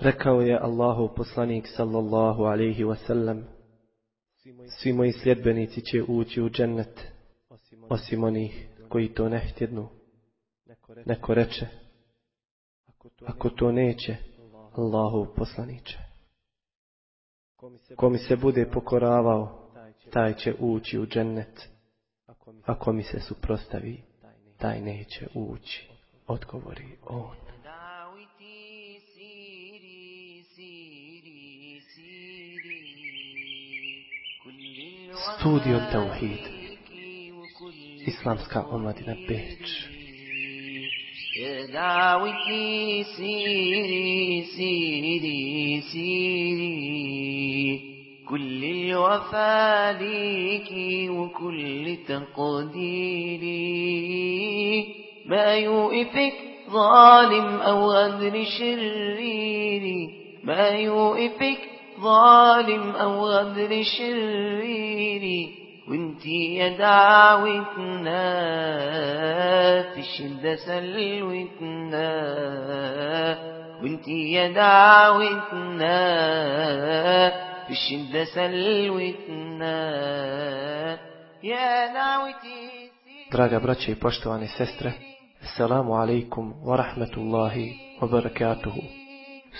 Rekao je Allahu poslanik sallallahu alaihi wasallam, svi moji sljedbenici će ući u džennet, osim onih koji to ne htjednu. Neko reče, ako to neće, Allahu poslaniće. Ko mi se bude pokoravao, taj će ući u džennet. Ako mi se suprostavi, taj neće ući. Odgovori on. Studio Tauhid Islamska omladina Beč دعوتي سيري سيري سيري كل الوفا ليكي وكل تقديري ما يوقفك ظالم أو غدر شريري ما يوقفك ظالم أو غدر شريري وانتي يا دعوتنا في الشدة سلوتنا وانتي يا دعوتنا في الشدة سلوتنا يا دعوتي Draga braće i poštovane sestre, Assalamu alaikum wa rahmatullahi wa barakatuhu.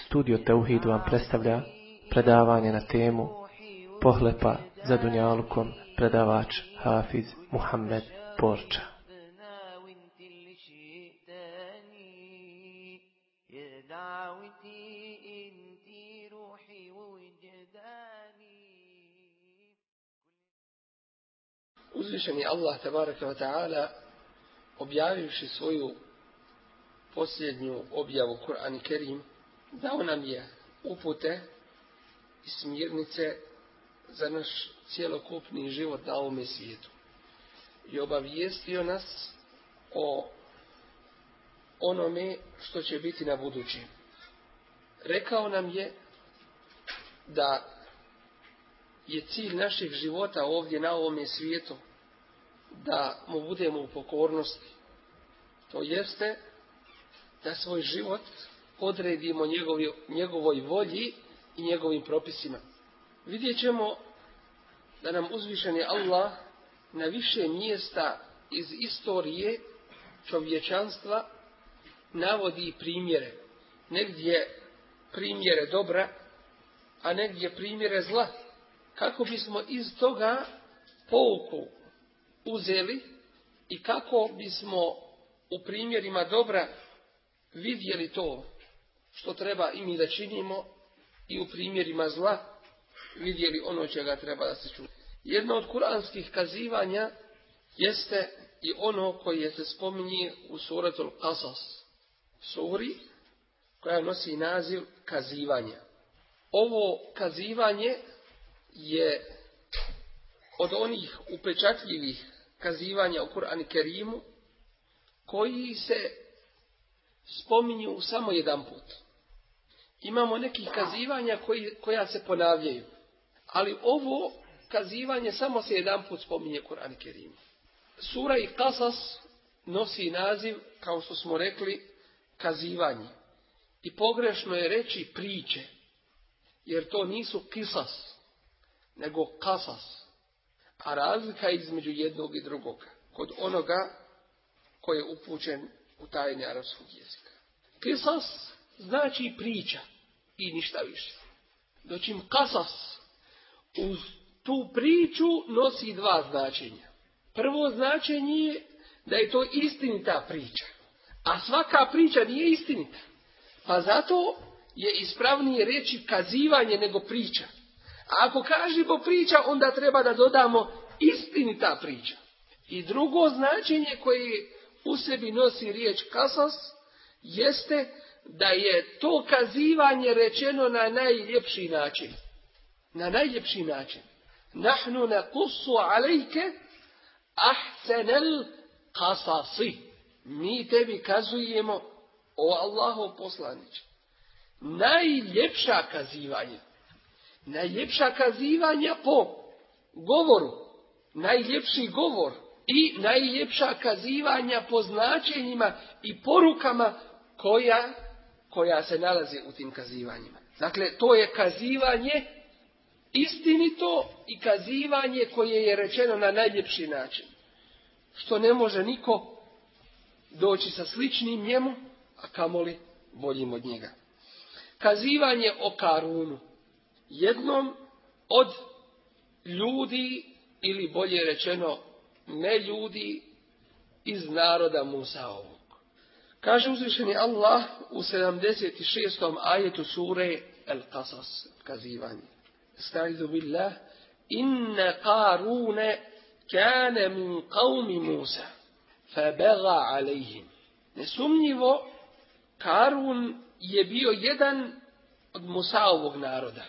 Studio Tauhid vam predstavlja predavanje na temu pohlepa za Dunjalukom predavač Hafiz Muhammed Porča. Uzvišen je Allah tabaraka wa ta'ala objavivši svoju posljednju objavu Kur'an Kerim dao nam je upute i smirnice za naš cijelokupni život na ovome svijetu. I obavijestio nas o onome što će biti na budući. Rekao nam je da je cilj naših života ovdje na ovome svijetu da mu budemo u pokornosti. To jeste da svoj život odredimo njegovi, njegovoj volji i njegovim propisima. Vidjet ćemo da nam uzvišeni Allah na više mjesta iz istorije čovječanstva navodi primjere. Negdje primjere dobra, a negdje primjere zla. Kako bismo iz toga pouku uzeli i kako bismo u primjerima dobra vidjeli to što treba i mi da činimo i u primjerima zla vidjeli ono čega treba da se čuje. Jedno od kuranskih kazivanja jeste i ono koje se spominje u suratul Qasas, suri koja nosi naziv kazivanja. Ovo kazivanje je od onih upečatljivih kazivanja u Kur'an Kerimu koji se spominju samo jedan put. Imamo nekih kazivanja koji, koja se ponavljaju. Ali ovo kazivanje samo se jedan put spominje Kur'an Kerimu. Sura i Kasas nosi naziv, kao što smo rekli, kazivanje. I pogrešno je reći priče, jer to nisu kisas, nego kasas. A razlika je između jednog i drugog, kod onoga koji je upućen u tajne arabskog jezika. Kisas znači priča i ništa više. Doćim kasas uz tu priču nosi dva značenja. Prvo značenje je da je to istinita priča. A svaka priča nije istinita. Pa zato je ispravnije reći kazivanje nego priča. A ako kažemo priča, onda treba da dodamo istinita priča. I drugo značenje koje u sebi nosi riječ kasas, jeste da je to kazivanje rečeno na najljepši način. Na najljepši način. Nahnu nakusu alejke ahsenel kasasi. Mi tebi kazujemo o Allahov poslanić. Najljepša kazivanja. Najljepša kazivanja po govoru. Najljepši govor. I najljepša kazivanja po značenjima i porukama koja koja se nalazi u tim kazivanjima. Dakle, to je kazivanje istinito i kazivanje koje je rečeno na najljepši način. Što ne može niko doći sa sličnim njemu, a kamoli boljim od njega. Kazivanje o Karunu. Jednom od ljudi, ili bolje rečeno ne ljudi, iz naroda Musaovog. Kaže uzvišeni Allah u 76. ajetu sure El Qasas, kazivanje. Staizu billah, inne Karune kane min qavmi Musa, fa bega alejhim. Nesumnjivo, Karun je bio jedan od Musaovog naroda,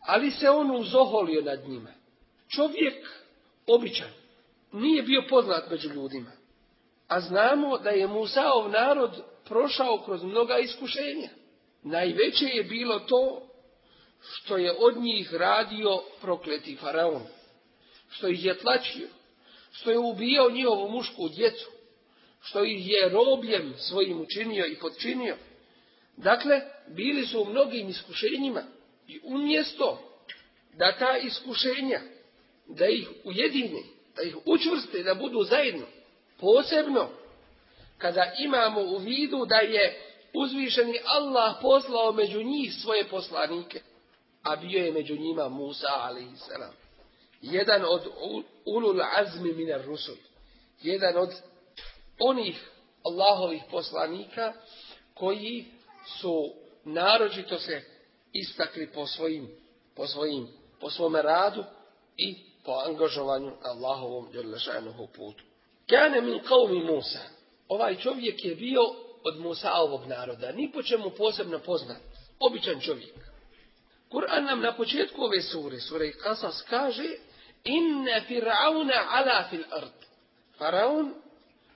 ali se on uzoholio nad njima. Čovjek običan, nije bio poznat među ljudima. A znamo da je Musaov narod prošao kroz mnoga iskušenja. Najveće je bilo to što je od njih radio prokleti faraon, što ih je tlačio, što je ubijao njihovu mušku djecu, što ih je robljem svojim učinio i podčinio. Dakle, bili su u mnogim iskušenjima i umjesto da ta iskušenja, da ih ujedine, da ih učvrste, da budu zajedno, Posebno kada imamo u vidu da je uzvišeni Allah poslao među njih svoje poslanike, a bio je među njima Musa a.s. Jedan od ulul azmi minar rusul. Jedan od onih Allahovih poslanika koji su naročito se istakli po svojim, po svojim, po svome radu i po angažovanju Allahovom putu. Kane min qavmi Musa. Ovaj čovjek je bio od Musaovog naroda. Ni po čemu posebno poznat. Običan čovjek. Kur'an nam na početku ove sure, sure Kasas, kaže Inne fir'auna ala fil ard. Faraon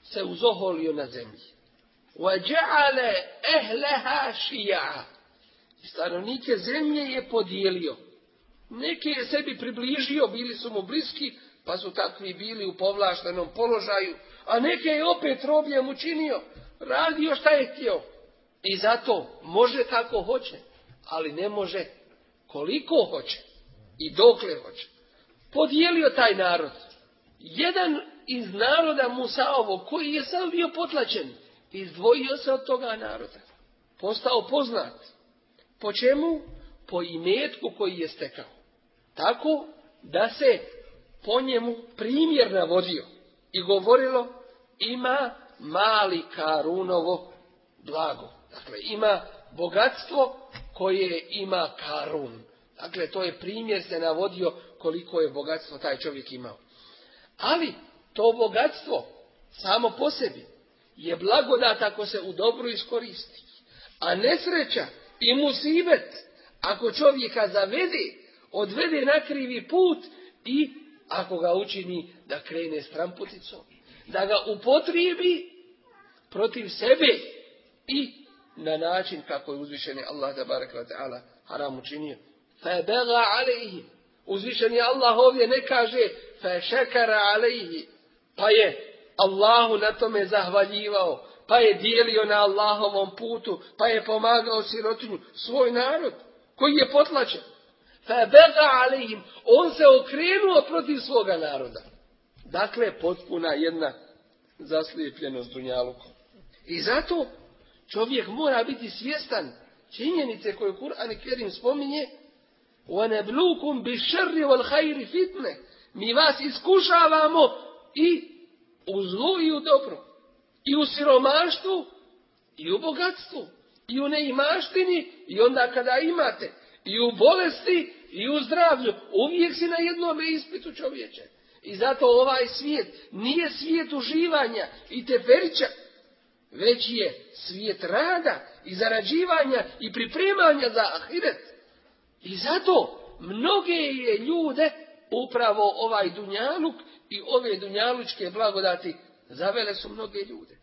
se uzoholio na zemlji. وَجَعَلَ اَهْلَهَا شِيَعَ I stanovnike zemlje je podijelio. Neki je sebi približio, bili su mu bliski, pa su takvi bili u povlaštenom položaju, a neke je opet robljem učinio, radio šta je htio. I zato može kako hoće, ali ne može koliko hoće i dokle hoće. Podijelio taj narod. Jedan iz naroda Musaovog, koji je sam bio potlačen, izdvojio se od toga naroda. Postao poznat. Po čemu? Po imetku koji je stekao. Tako da se po njemu primjer navodio i govorilo ima mali Karunovo blago. Dakle, ima bogatstvo koje ima Karun. Dakle, to je primjer se navodio koliko je bogatstvo taj čovjek imao. Ali, to bogatstvo samo po sebi je blagodat ako se u dobru iskoristi. A nesreća i musibet ako čovjeka zavede, odvede na krivi put i ako ga učini da krene stramputicom, da ga upotrijebi protiv sebe i na način kako je uzvišeni Allah da barek ta'ala haram učinio. Fa bega alejhi. Uzvišeni Allah ovdje ne kaže fa šekara. Pa je Allahu na tome zahvaljivao, pa je dijelio na Allahovom putu, pa je pomagao sirotinju, svoj narod koji je potlačen. Febega alihim. On se okrenuo protiv svoga naroda. Dakle, potpuna jedna zaslijepljenost dunjalukom. I zato čovjek mora biti svjestan činjenice koje Kur'an i Kerim spominje وَنَبْلُوكُمْ بِشَرِّ وَالْحَيْرِ fitne. Mi vas iskušavamo i u zlu i u dobro. I u siromaštvu i u bogatstvu. I u neimaštini i onda kada imate i u bolesti i u zdravlju. Uvijek si na jednom ispitu čovječe. I zato ovaj svijet nije svijet uživanja i teferića, već je svijet rada i zarađivanja i pripremanja za ahiret. I zato mnoge je ljude upravo ovaj dunjaluk i ove dunjalučke blagodati zavele su mnoge ljude.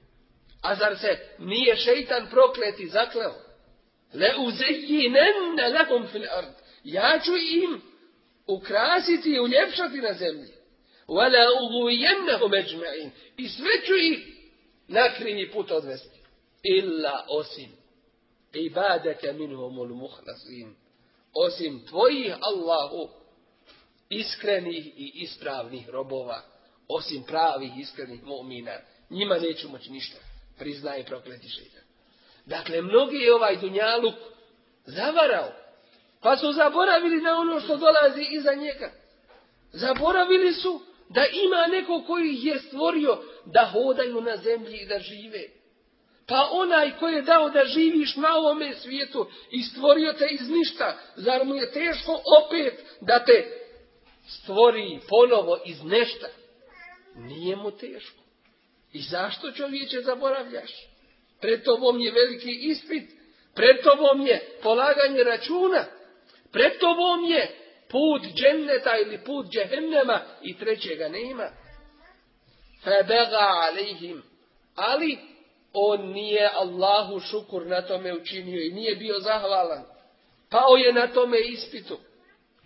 A zar se nije šeitan prokleti zakleo? Le uzejinenne lakum fil ard. Ja ću im ukrasiti i uljepšati na zemlji. Wala ugujennehum eđma'in. I sve ću ih na krivi put odvesti. Illa osim. ibadaka minhumul muhlasin. Osim tvojih Allahu iskrenih i ispravnih robova, osim pravih iskrenih mu'mina, njima neću moći ništa, priznaje prokleti šeitan. Dakle, mnogi je ovaj dunjaluk zavarao, pa su zaboravili na ono što dolazi iza njega. Zaboravili su da ima neko koji ih je stvorio da hodaju na zemlji i da žive. Pa onaj koji je dao da živiš na ovome svijetu i stvorio te iz ništa, zar mu je teško opet da te stvori ponovo iz nešta? Nije mu teško. I zašto čovječe zaboravljaš? Pred tobom je veliki ispit, pred tobom je polaganje računa, pred tobom je put dženneta ili put džehennema i trećega nema. Febega alihim. Ali on nije Allahu šukur na tome učinio i nije bio zahvalan. Pao je na tome ispitu.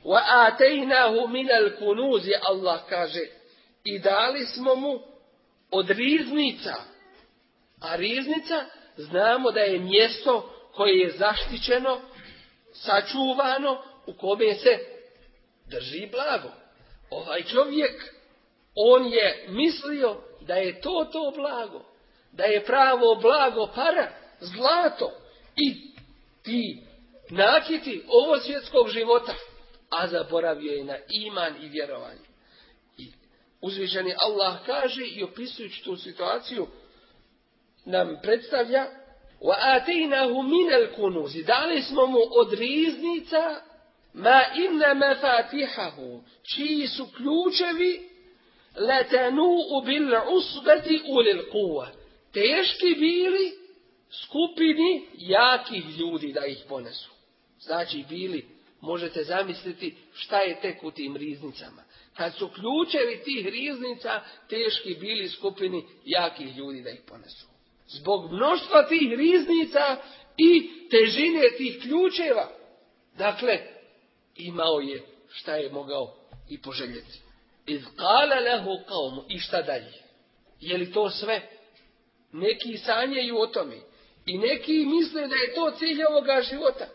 Wa atejnahu minal kunuzi, Allah kaže. I dali smo mu od riznica. A riznica znamo da je mjesto koje je zaštićeno, sačuvano, u kome se drži blago. Ovaj čovjek, on je mislio da je to to blago, da je pravo blago para, zlato i ti nakiti ovo svjetskog života, a zaboravio je na iman i vjerovanje. I uzvišeni Allah kaže i opisujući tu situaciju nam predstavlja وَآتَيْنَهُ مِنَ الْكُنُوزِ Dali smo mu od riznica ma inna mafatihahu, čiji su ključevi letanu bil usbeti ulil kuva. Teški bili skupini jakih ljudi da ih ponesu. Znači bili, možete zamisliti šta je tek u tim riznicama. Kad su ključevi tih riznica teški bili skupini jakih ljudi da ih ponesu. Zbog mnoštva tih riznica i težine tih ključeva. Dakle, imao je šta je mogao i poželjeti. Iz kala lehu kaumu. I šta dalje? Je li to sve? Neki sanjaju o tome. I neki misle da je to cilj ovoga života.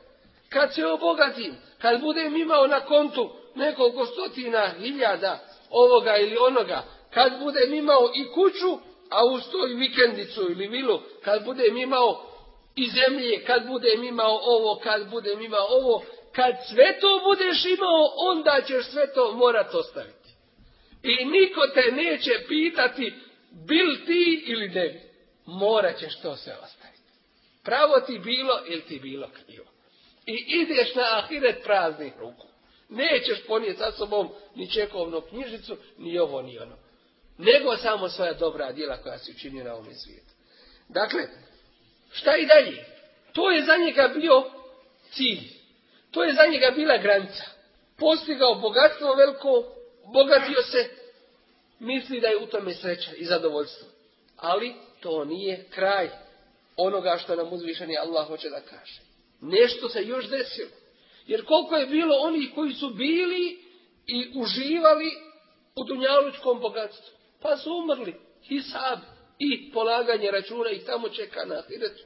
Kad se obogatim, kad budem imao na kontu nekoliko stotina hiljada ovoga ili onoga, kad budem imao i kuću, a uz to i vikendicu ili vilu, kad budem imao i zemlje, kad budem imao ovo, kad budem imao ovo, kad sve to budeš imao, onda ćeš sve to morat ostaviti. I niko te neće pitati bil ti ili ne. Morat ćeš to sve ostaviti. Pravo ti bilo ili ti bilo krivo. I ideš na ahiret praznih ruku. Nećeš ponijeti sa sobom ni čekovnu knjižicu, ni ovo, ni ono. Nego samo svoja dobra djela koja si učinio na ovom svijetu. Dakle, šta i dalje? To je za njega bio cilj. To je za njega bila granica. Postigao bogatstvo veliko, bogatio se, misli da je u tome sreća i zadovoljstvo. Ali to nije kraj onoga što nam uzvišeni Allah hoće da kaže. Nešto se još desilo. Jer koliko je bilo onih koji su bili i uživali u dunjalučkom bogatstvu. Pa su umrli. I sad. I polaganje računa i tamo čeka na ahiretu.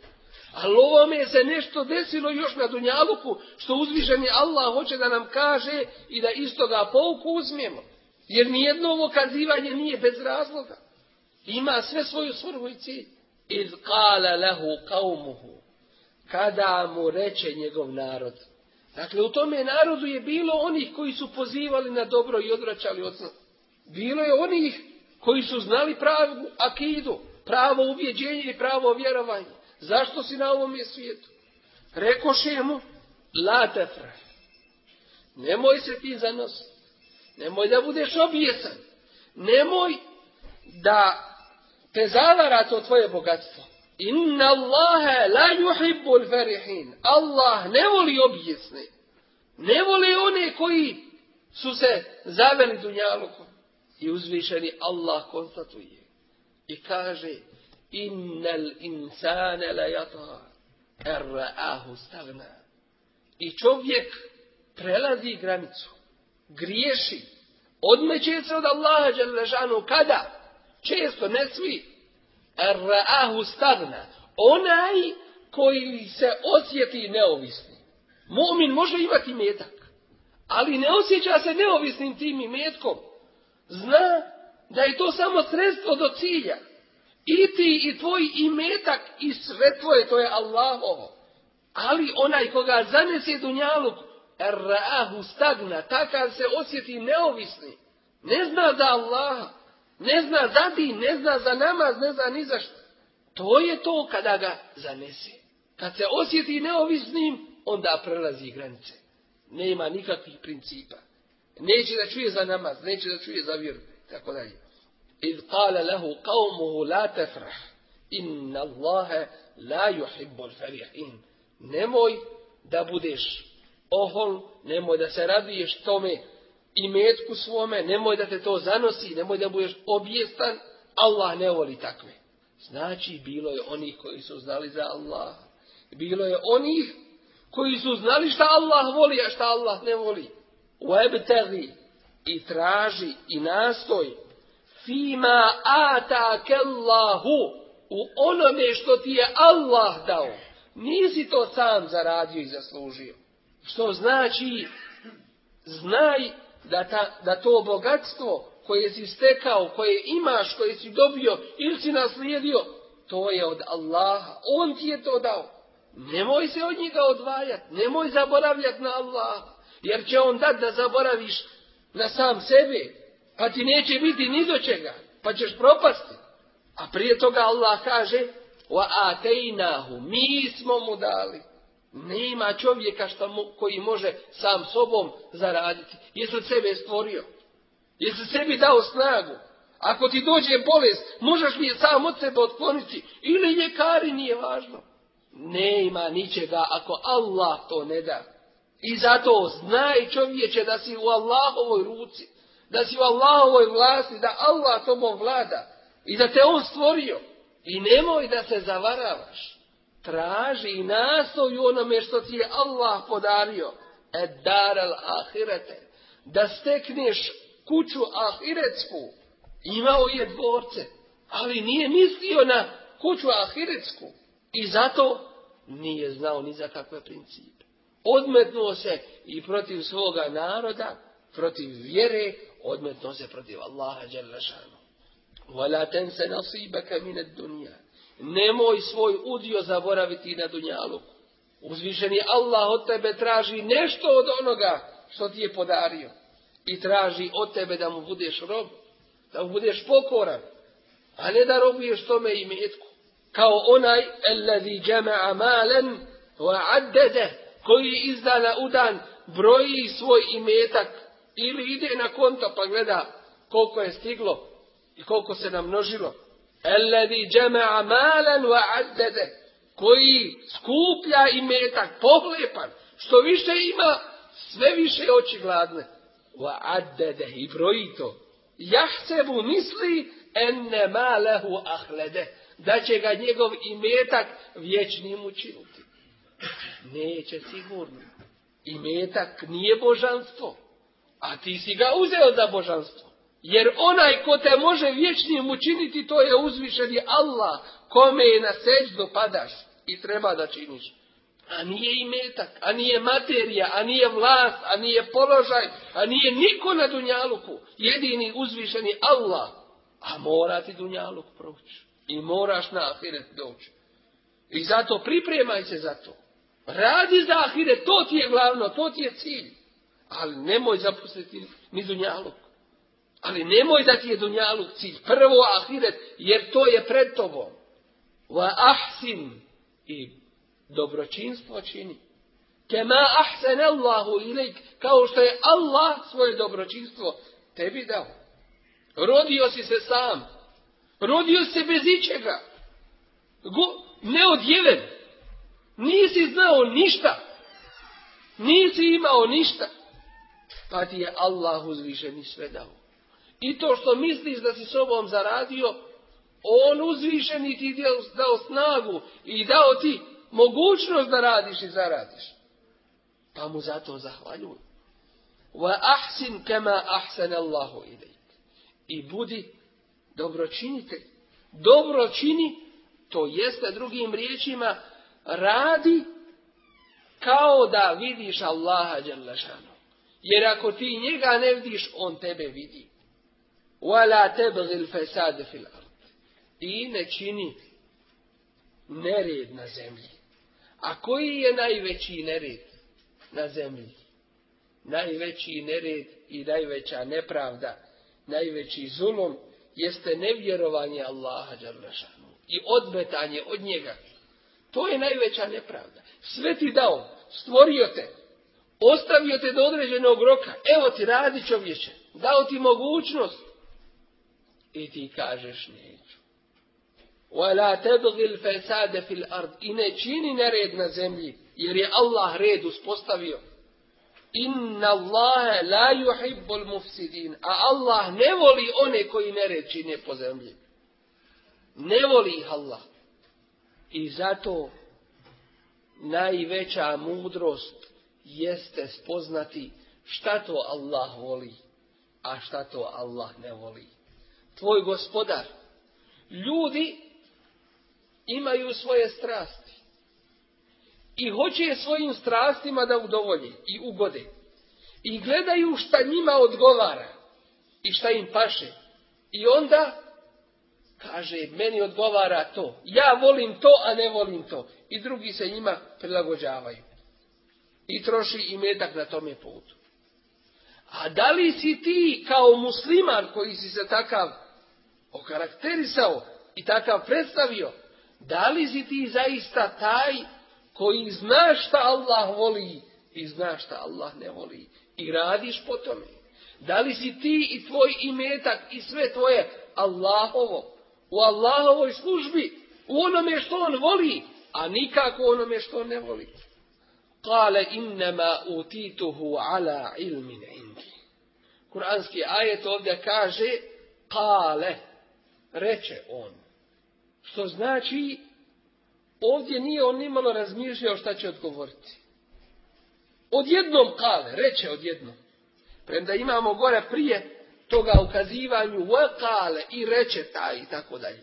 Ali ovome se nešto desilo još na Dunjaluku, što uzvišeni Allah hoće da nam kaže i da iz toga pouku uzmijemo. Jer nijedno ovo kazivanje nije bez razloga. Ima sve svoju svrhu i cilj. Iz kala lehu kaumuhu. Kada mu reče njegov narod. Dakle, u tome narodu je bilo onih koji su pozivali na dobro i odvraćali od zla. Bilo je onih koji su znali pravu akidu, pravo ubjeđenje i pravo vjerovanje. Zašto si na ovom svijetu? Rekoše mu, la tefra. Nemoj se ti zanositi. Nemoj da budeš obijesan. Nemoj da te zavara to tvoje bogatstvo. Inna Allahe la yuhibbul ferihin. Allah ne voli obijesne. Ne voli one koji su se zaveli dunjalukom. I uzvišeni Allah konstatuje. I kaže, innal insane la yata erra'ahu stagna. I čovjek prelazi granicu, griješi, odmeće se od Allaha Đalešanu, kada? Često, ne svi. Erra'ahu stagna. Onaj koji se osjeti neovisni. Mumin može imati metak, ali ne osjeća se neovisnim tim imetkom. Zna da je to samo sredstvo do cilja. I ti i tvoj imetak i sve tvoje, to je Allahovo. Ali onaj koga zanese dunjaluk, rahu stagna, takav se osjeti neovisni. Ne zna za Allaha, ne zna za din, ne zna za namaz, ne zna ni za što. To je to kada ga zanese. Kad se osjeti neovisnim, onda prelazi granice. Nema nikakvih principa. Neće da čuje za namaz, neće da čuje za vjeru, tako dalje. Iz kale lehu kavmuhu la tefrah, inna Allahe la yuhibbul farihin. Nemoj da budeš ohol, nemoj da se raduješ tome i metku svome, nemoj da te to zanosi, nemoj da budeš objestan, Allah ne voli takve. Znači, bilo je onih koji su znali za Allah. Bilo je onih koji su znali šta Allah voli, a šta Allah ne voli. Webtegi i traži i nastoj fima atake Allahu u onome što ti je Allah dao. Nisi to sam zaradio i zaslužio. Što znači, znaj da, ta, da to bogatstvo koje si stekao, koje imaš, koje si dobio ili si naslijedio, to je od Allaha. On ti je to dao. Nemoj se od njega odvajati. Nemoj zaboravljati na Allaha. Jer će on dat da zaboraviš na sam sebe. Pa ti neće biti ni do čega. Pa ćeš propasti. A prije toga Allah kaže wa atejnahu. Mi smo mu dali. Nema čovjeka što mu, koji može sam sobom zaraditi. Jesi od sebe stvorio? Jesi sebi dao snagu? Ako ti dođe bolest, možeš li je sam od sebe otkloniti? Ili ljekari, nije važno. Nema ničega ako Allah to ne da. I zato znaj čovječe da si u Allahovoj ruci, da si u Allahovoj vlasti, da Allah tobom vlada i da te On stvorio. I nemoj da se zavaravaš. Traži i nastoj onome što ti je Allah podario. Ed daral ahirete. Da stekneš kuću ahiretsku. Imao je dvorce, ali nije mislio na kuću ahiretsku. I zato nije znao ni za kakve principe. Odmetnuo se i protiv svoga naroda, protiv vjere, odmetnuo se protiv Allaha Đelešanu. Vala ten se nasibaka mine dunja. Nemoj svoj udio zaboraviti na dunjalu. Uzvišeni Allah od tebe traži nešto od onoga što ti je podario. I traži od tebe da mu budeš rob, da mu budeš pokoran, a ne da robuješ tome i metku. Kao onaj, jama'a malen wa addede, koji iz dana u dan broji svoj imetak ili ide na konto pa gleda koliko je stiglo i koliko se namnožilo. Alladhi jama'a malen wa addede, koji skuplja imetak, pohlepan, što više ima, sve više oči gladne. Wa addede i broji to. Jahsebu misli enne ma lehu ahlede, da će ga njegov imetak vječnim učiniti. Neće sigurno. Imetak nije božanstvo, a ti si ga uzeo za božanstvo. Jer onaj ko te može vječnim učiniti, to je uzvišeni Allah, kome je na seđu padaš i treba da činiš. A nije imetak, a nije materija, a nije vlast, a nije položaj, a nije niko na Dunjaluku. Jedini uzvišeni Allah. A mora ti Dunjaluk proći. I moraš na Ahiret doći. I zato pripremaj se za to. Radi za Ahiret, to ti je glavno, to ti je cilj. Ali nemoj zapustiti ni Dunjaluk. Ali nemoj da ti je Dunjaluk cilj. Prvo Ahiret, jer to je pred tobom. Wa ahsin i dobročinstvo čini. Kema ahsen Allahu ilik, kao što je Allah svoje dobročinstvo tebi dao. Rodio si se sam. Rodio se bez ičega. Go, neodjeven. Nisi znao ništa. Nisi imao ništa. Pa ti je Allah uzvišeni sve dao. I to što misliš da si sobom zaradio, on uzvišeni ti dao snagu i dao ti mogućnost da radiš i zaradiš. Pa mu zato zahvaljuj. Wa ahsin kama ahsan Allahu ilaik. I budi dobročinitelj. Dobro čini, to jeste drugim riječima, radi kao da vidiš Allaha Đalešanu. Jer ako ti njega ne vidiš, on tebe vidi. Wala tebgil fesad fil ard. Ti ne čini nered na zemlji. A koji je najveći nered na zemlji? Najveći nered i najveća nepravda, najveći zulom jeste nevjerovanje Allaha Đalešanu i odmetanje od njega. To je najveća nepravda. Sve ti dao, stvorio te, ostavio te do određenog roka. Evo ti radi čovječe, dao ti mogućnost. I ti kažeš neću. وَلَا تَبْغِ الْفَسَادَ فِي الْأَرْضِ I ne čini nered na zemlji, jer je Allah red uspostavio. Inna Allahe la yuhibbul mufsidin. A Allah ne voli one koji nered čine po zemlji. Ne voli ih Allah. I zato najveća mudrost jeste spoznati šta to Allah voli, a šta to Allah ne voli. Tvoj gospodar, ljudi imaju svoje strasti i hoće svojim strastima da udovolje i ugode. I gledaju šta njima odgovara i šta im paše. I onda kaže, meni odgovara to. Ja volim to, a ne volim to. I drugi se njima prilagođavaju. I troši i metak na tome putu. A da li si ti kao musliman koji si se takav okarakterisao i takav predstavio, da li si ti zaista taj koji zna šta Allah voli i zna šta Allah ne voli i radiš po tome? Da li si ti i tvoj imetak i sve tvoje Allahovo u Allahovoj službi u onome što on voli, a nikako u onome što on ne voli? Kale innama utituhu ala ilmin indi. Kur'anski ajet ovdje kaže kale, reče on. Što znači, ovdje nije on nimalo razmišljao šta će odgovoriti. Odjednom kale, reče odjednom. Premda imamo gore prije toga ukazivanju kale i reče taj i tako dalje.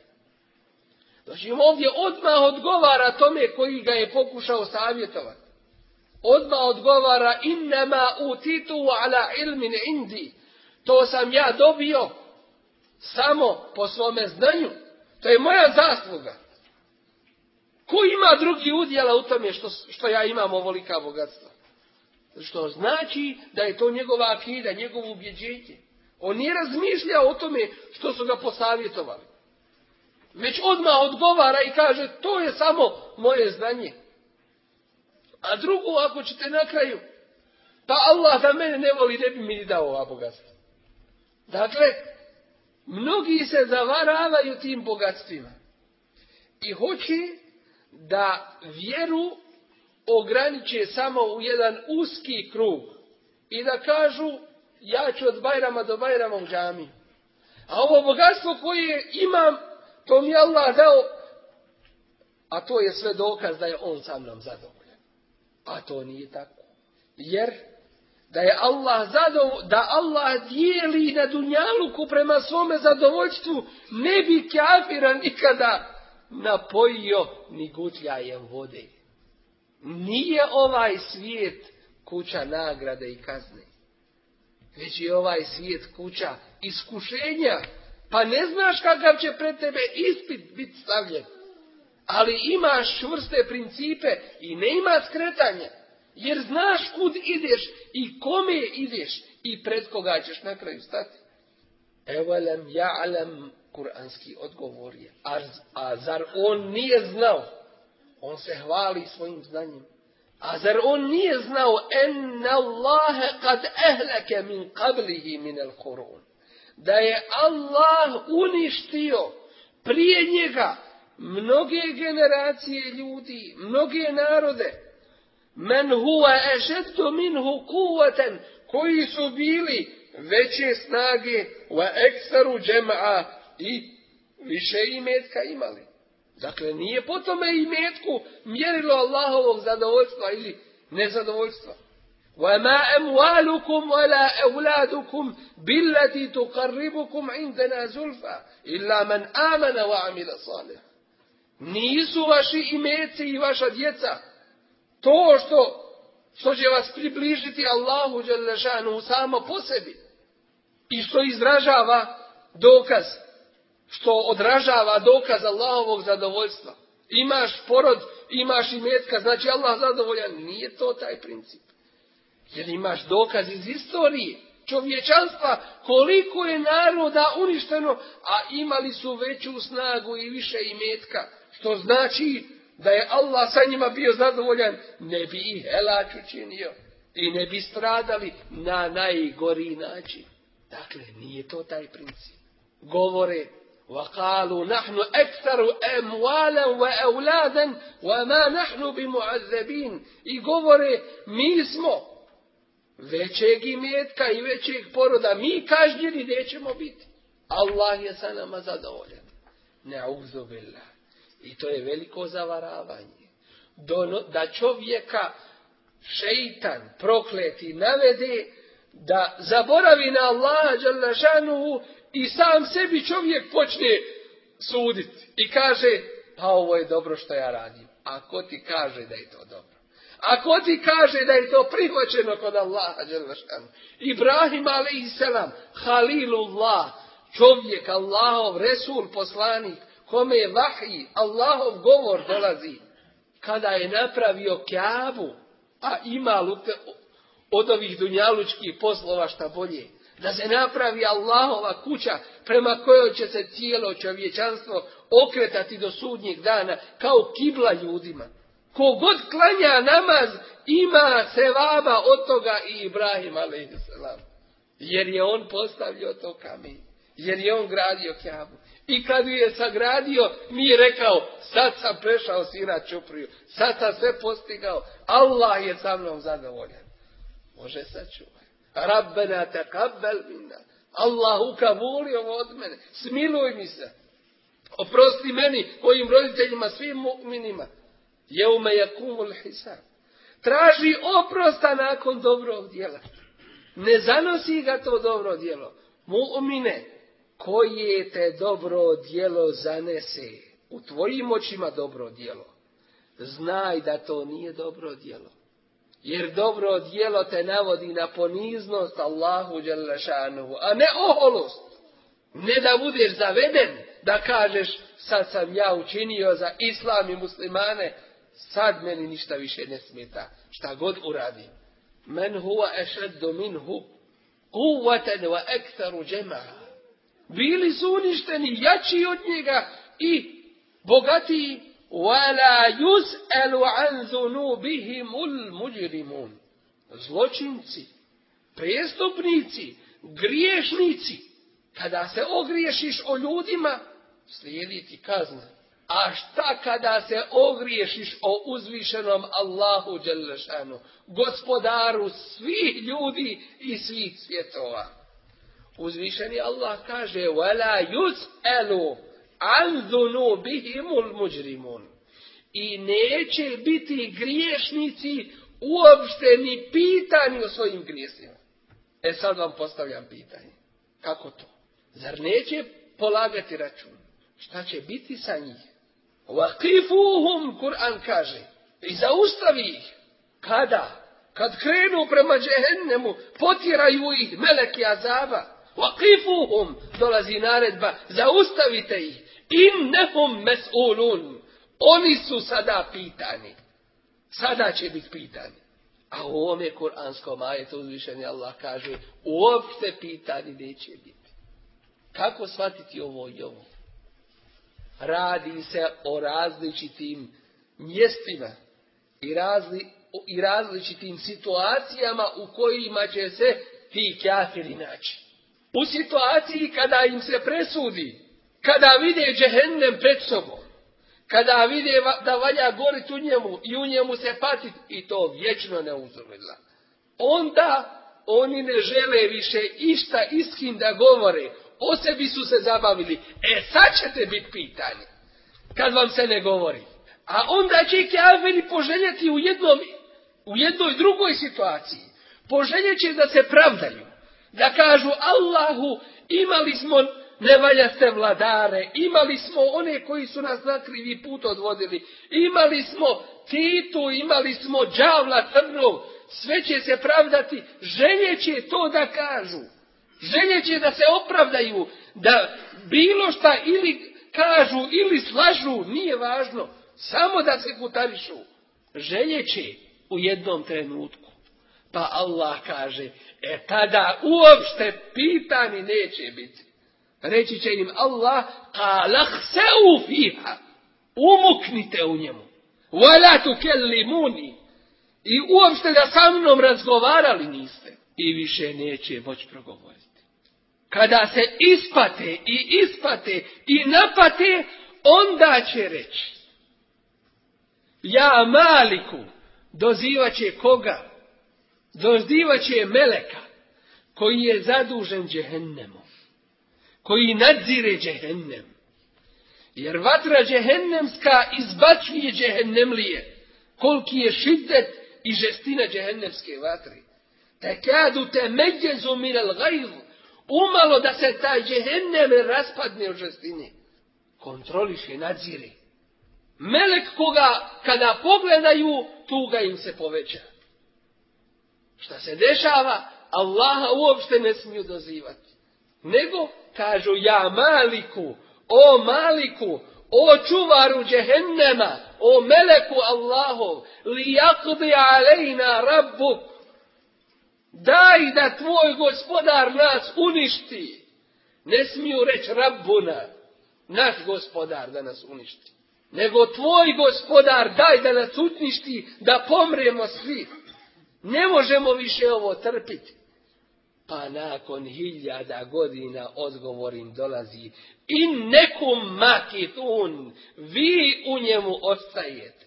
Znači ovdje odmah odgovara tome koji ga je pokušao savjetovati. Odmah odgovara innama utitu ala ilmin indi. To sam ja dobio samo po svome znanju. To je moja zasluga. Ko ima drugi udjela u tome što, što ja imam ovolika bogatstva? Što znači da je to njegova akida, njegovo ubjeđenje. On nije razmišljao o tome što su ga posavjetovali. Već odmah odgovara i kaže to je samo moje znanje. A drugo, ako ćete na kraju, pa Allah da mene ne voli, ne bi mi ni dao ova bogatstva. Dakle, mnogi se zavaravaju tim bogatstvima. I hoće da vjeru ograniče samo u jedan uski krug. I da kažu, ja ću od Bajrama do Bajrama u džami. A ovo bogatstvo koje imam, to mi je Allah dao, a to je sve dokaz da je on sa mnom zadovoljan. A to nije tako. Jer da je Allah zadov, da Allah dijeli na dunjaluku prema svome zadovoljstvu, ne bi kafira nikada napojio ni gutljajem vode. Nije ovaj svijet kuća nagrade i kazne. Već je ovaj svijet kuća iskušenja. Pa ne znaš kakav će pred tebe ispit biti stavljen. Ali imaš čvrste principe i ne ima skretanja. Jer znaš kud ideš i kome ideš i pred koga ćeš na kraju stati. Evolem ja'lem, kuranski odgovor je. A, a zar on nije znao? On se hvali svojim znanjem. A zar on nije znao en Allahe kad ehleke min qablihi min al kurun. Da je Allah uništio prije njega mnoge generacije ljudi, mnoge narode, men huwa ešeddu minhu kuvatan, koji su bili veće snage, wa eksaru džem'a i više imetka imali. Dakle, nije po tome imetku mjerilo Allahovog zadovoljstva ili nezadovoljstva. وَمَا أَمْوَالُكُمْ وَلَا أَوْلَادُكُمْ بِالَّتِي تُقَرِّبُكُمْ عِنْدَنَا زُلْفَى إِلَّا مَنْ آمَنَ وَعَمِلَ صَالِحًا Nisu vaši imeci i vaša djeca. To što, što će vas približiti Allahu Đelešanu samo po sebi. I što izražava dokaz. što odražava dokaz Allahovog zadovoljstva. Imaš porod, imaš imetka, znači Allah zadovoljan. Nije to taj princip. Jer imaš dokaz iz istorije čovječanstva koliko je naroda uništeno, a imali su veću snagu i više imetka. Što znači da je Allah sa njima bio zadovoljan, ne bi ih helač učinio i ne bi stradali na najgori način. Dakle, nije to taj princip. Govore, وقالوا نحن أكثر أموالا وأولادا وما نحن بمعذبين i govore mi smo većeg imetka i većeg poroda mi kažnjeni nećemo biti Allah je sa nama zadovoljan ne billah i to je veliko zavaravanje da čovjeka šeitan prokleti navede da zaboravi na Allaha i sam sebi čovjek počne suditi i kaže, pa ovo je dobro što ja radim. A ko ti kaže da je to dobro? A ko ti kaže da je to prihvaćeno kod Allaha? Ibrahim a.s. Halilullah, čovjek, Allahov, Resul, poslanik, kome je vahij, Allahov govor dolazi. Kada je napravio kjavu, a ima od ovih dunjalučkih poslova šta bolje, da se napravi Allahova kuća prema kojoj će se cijelo čovječanstvo okretati do sudnjeg dana kao kibla ljudima. Kogod klanja namaz ima sevaba od toga i Ibrahim a.s. Jer je on postavio to kamen. Jer je on gradio kjavu. I kad je sagradio, mi rekao, sad sam prešao sina Čupriju, sad sam sve postigao, Allah je sa mnom zadovoljan. Može sačuvati. Rabbena takabbel minna. Allahu kavuli ovo od mene. Smiluj mi se. Oprosti meni, kojim roditeljima, svim mu'minima. Jeume jakumul hisab. Traži oprosta nakon dobrog djela. Ne zanosi ga to dobro djelo. Mu'mine, koje te dobro djelo zanese. U tvojim očima dobro djelo. Znaj da to nije dobro djelo. Jer dobro djelo te navodi na poniznost Allahu Đelešanuhu, a ne oholost. Ne da budeš zaveden, da kažeš sad sam ja učinio za islam i muslimane, sad meni ništa više ne smeta, šta god uradim. Men huwa ešeddu minhu, kuvatan wa ektaru džema'a. Bili su uništeni, jači od njega i bogatiji وَلَا يُسْأَلُ عَنْ ذُنُوبِهِمُ الْمُجْرِمُونَ Zločinci, prijestupnici, griješnici, kada se ogriješiš o ljudima, slijedi ti kazna. A šta kada se ogriješiš o uzvišenom Allahu Đelešanu, gospodaru svih ljudi i svih svjetova? Uzvišeni Allah kaže, وَلَا يُسْأَلُ an zunubihimul muđrimun. I neće biti griješnici uopšte ni pitani o svojim grijesima. E sad vam postavljam pitanje. Kako to? Zar neće polagati račun? Šta će biti sa njih? Vakifuhum, Kur'an kaže. I zaustavi ih. Kada? Kad krenu prema džehennemu, potiraju ih meleki azaba. Vakifuhum, dolazi naredba, zaustavite ih. Innehum mes'ulun. Oni su sada pitani. Sada će biti pitani. A u ovome kuranskom ajetu uzvišeni Allah kaže, uopšte pitani neće biti. Kako shvatiti ovo i ovo? Radi se o različitim mjestima i, razli, i različitim situacijama u kojima će se ti kafiri naći. U situaciji kada im se presudi kada vide džehennem pred sobom, kada vide da valja goriti u njemu i u njemu se patiti, i to vječno ne uzrovila, onda oni ne žele više išta iskin da govore. O sebi su se zabavili. E sad ćete biti pitani. Kad vam se ne govori. A onda će kjaveri poželjeti u jednom, u jednoj drugoj situaciji. Poželjet će da se pravdaju. Da kažu Allahu imali smo ne valja se vladare, imali smo one koji su nas na krivi put odvodili, imali smo Titu, imali džavla đavla crnog, sve će se pravdati, željeće to da kažu, željeće da se opravdaju, da bilo šta ili kažu ili slažu, nije važno, samo da se kutarišu, željeće u jednom trenutku. Pa Allah kaže, e tada uopšte pitani neće biti. Reći će im Allah, se fiha, umuknite u njemu. Wala tukellimuni. I uopšte da sa mnom razgovarali niste. I više neće moći progovoriti. Kada se ispate i ispate i napate, onda će reći. Ja maliku dozivaće koga? Dozivaće meleka koji je zadužen džehennemom. Koji nadzire džehennem. Jer vatra džehennemska izbacuje džehennemlije. Koliki je šiddet i žestina džehennemske vatre. Tekadu te međezu minel gajzu. Umalo da se taj džehennem raspadne od žestine. Kontroliše, nadzire. Melek koga kada pogledaju, tuga im se poveća. Šta se dešava, Allaha uopšte ne smiju dozivati. Nego kažu ja maliku, o maliku, o čuvaru džehennema, o meleku Allahov, li jakdi alejna rabbuk, daj da tvoj gospodar nas uništi. Ne smiju reći rabbuna, naš gospodar da nas uništi. Nego tvoj gospodar daj da nas uništi, da pomremo svi. Ne možemo više ovo trpiti. Pa nakon hiljada godina odgovor im dolazi. In nekum makitun, vi u njemu ostajete.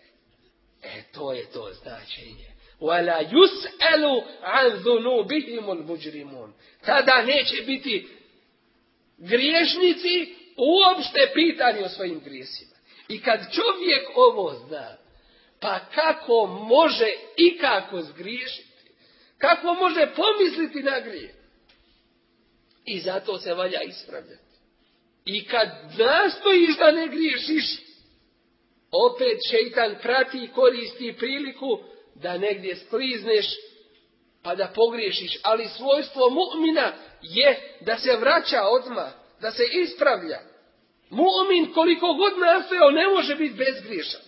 E to je to značenje. Wala yus'alu an dhunubihim muđrimun. Tada neće biti griješnici uopšte pitani o svojim grijesima. I kad čovjek ovo zna, pa kako može i kako zgriješiti? Kako može pomisliti na grije? I zato se valja ispravljati. I kad nastojiš da ne griješiš, opet šeitan prati i koristi priliku da negdje sklizneš pa da pogriješiš. Ali svojstvo mu'mina je da se vraća odmah, da se ispravlja. Mu'min koliko god nastojao ne može biti bezgriješan.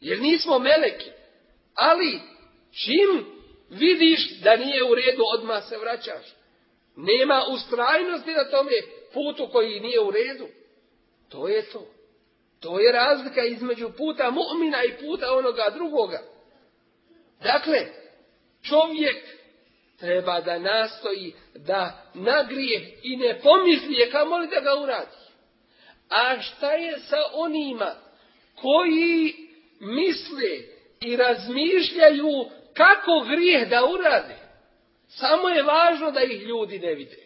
Jer nismo meleki. Ali čim vidiš da nije u redu, odmah se vraćaš. Nema ustrajnosti na tome putu koji nije u redu. To je to. To je razlika između puta mu'mina i puta onoga drugoga. Dakle, čovjek treba da nastoji da nagrije i ne pomisli je li da ga uradi. A šta je sa onima koji misle i razmišljaju kako grijeh da urade? Samo je važno da ih ljudi ne vide.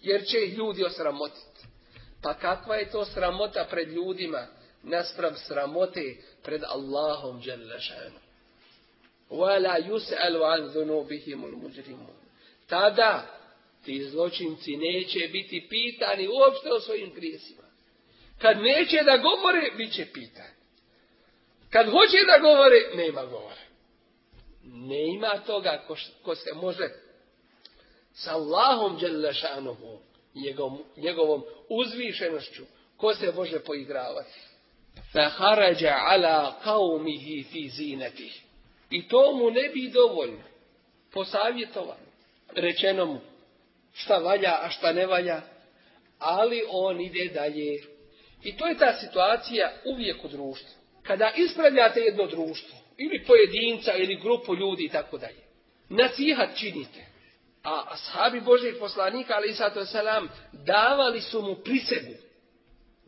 Jer će ih ljudi osramotiti. Pa kakva je to sramota pred ljudima nasprav sramote pred Allahom Đelešanu. Yus'alu an dhunubihimul mujrimun. Tada ti zločinci neće biti pitani uopšte o svojim grijesima. Kad neće da govore, bit će pitani. Kad hoće da govore, nema govora. Ne ima toga ko, ko se može sa Allahom Đelešanuhu, njegovom, njegovom uzvišenošću, ko se može poigravati. haraja ala qawmihi fi zinatih. I to mu ne bi dovoljno. Posavjetovan. Rečeno mu šta valja, a šta ne valja. Ali on ide dalje. I to je ta situacija uvijek u društvu. Kada ispravljate jedno društvo, ili pojedinca, ili grupu ljudi i tako dalje. Nasihat činite. A ashabi Božeg poslanika, ali sato salam, davali su mu prisegu.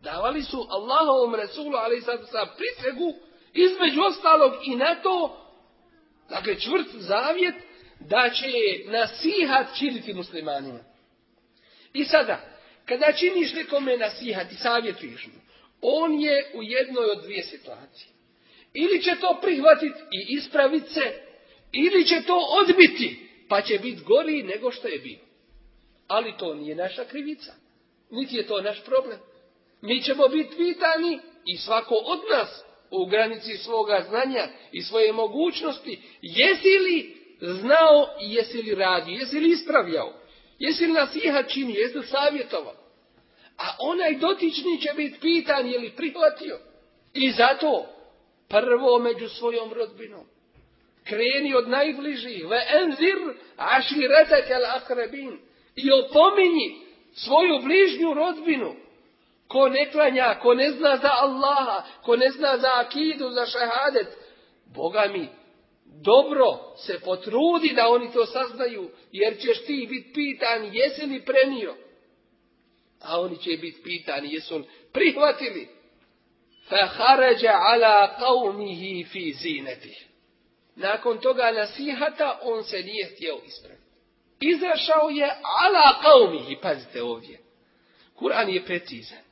Davali su Allahovom Resulu, ali sato salam, prisegu, između ostalog i na to, dakle čvrst zavjet, da će nasihat činiti muslimanima. I sada, kada činiš nekome nasihat i savjetuješ mu, on je u jednoj od dvije situacije. Ili će to prihvatiti i ispraviti se, ili će to odbiti pa će biti gori nego što je bio. Ali to nije naša krivica. Niti je to naš problem. Mi ćemo biti pitani i svako od nas u granici svoga znanja i svoje mogućnosti, jesi li znao i jesi li radio, jesi li ispravljao, jesi li nasiha čini, jesi savjetovao. A onaj dotični će biti pitan je li prihvatio. I zato prvo među svojom rodbinom. Kreni od najbližih. Ve enzir ašireteke akrebin. I opominji svoju bližnju rodbinu. Ko ne klanja, ko ne zna za Allaha, ko ne zna za akidu, za šehadet. Boga mi, dobro se potrudi da oni to saznaju, jer ćeš ti biti pitan jesi li prenio. A oni će biti pitani jesu li prihvatili. فَخَرَجَ عَلَى قَوْمِهِ فِي زِينَتِهِ Nakon toga nasihata on se nije htio ispraviti. Izašao je ala qaumihi, pazite ovdje. Kur'an je precizan.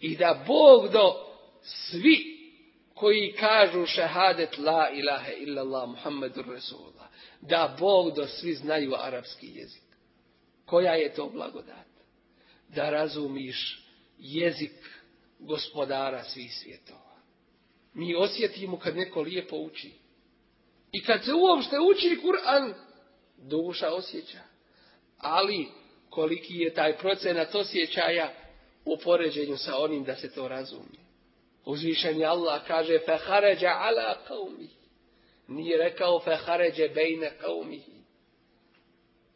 I da Bog do svi koji kažu šehadet la ilaha illallah Muhammedur Rasulullah, da Bog do svi znaju arapski jezik. Koja je to blagodat? Da razumiš jezik gospodara svih svjetova. Mi osjetimo kad neko lijepo uči. I kad se uopšte uči Kur'an, duša osjeća. Ali koliki je taj procenat osjećaja u poređenju sa onim da se to razumije. Uzvišen Allah kaže fehaređa ala qaumi. Nije rekao fehaređe bejne qaumihi.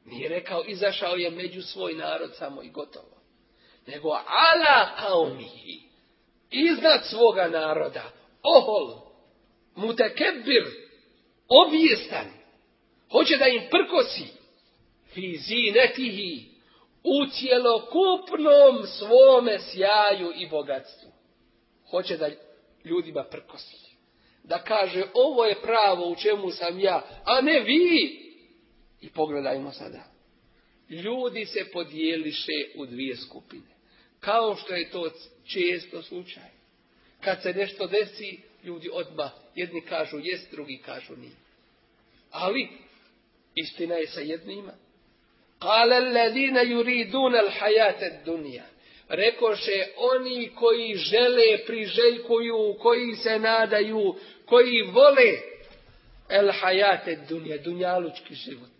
Nije rekao izašao je među svoj narod samo i gotovo. Nego ala qaumihi iznad svoga naroda, ohol, mutekebir, objestan, hoće da im prkosi, fizinetihi, u cjelokupnom svome sjaju i bogatstvu. Hoće da ljudima prkosi. Da kaže, ovo je pravo u čemu sam ja, a ne vi. I pogledajmo sada. Ljudi se podijeliše u dvije skupine. Kao što je to često slučaj. Kad se nešto desi, ljudi odmah, jedni kažu jest, drugi kažu nije. Ali, istina je sa jednima. Kale alladine yuriduna al dunja. Rekoše oni koji žele, priželjkuju, koji se nadaju, koji vole el hajate dunja, dunjalučki život.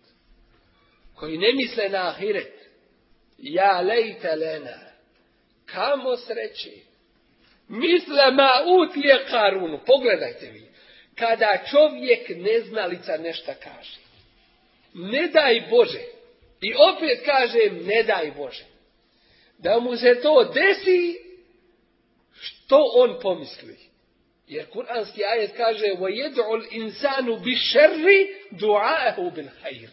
Koji ne misle na ahiret. Ja lejte lena Kamo sreći. Misle ma utije karunu. Pogledajte vi. Kada čovjek neznalica nešto kaže. Ne daj Bože. I opet kažem ne daj Bože. Da mu se to desi, što on pomisli? Jer kuranski ajet kaže وَيَدْعُ الْإِنسَانُ بِشَرِّ دُعَاهُ بِالْحَيْرِ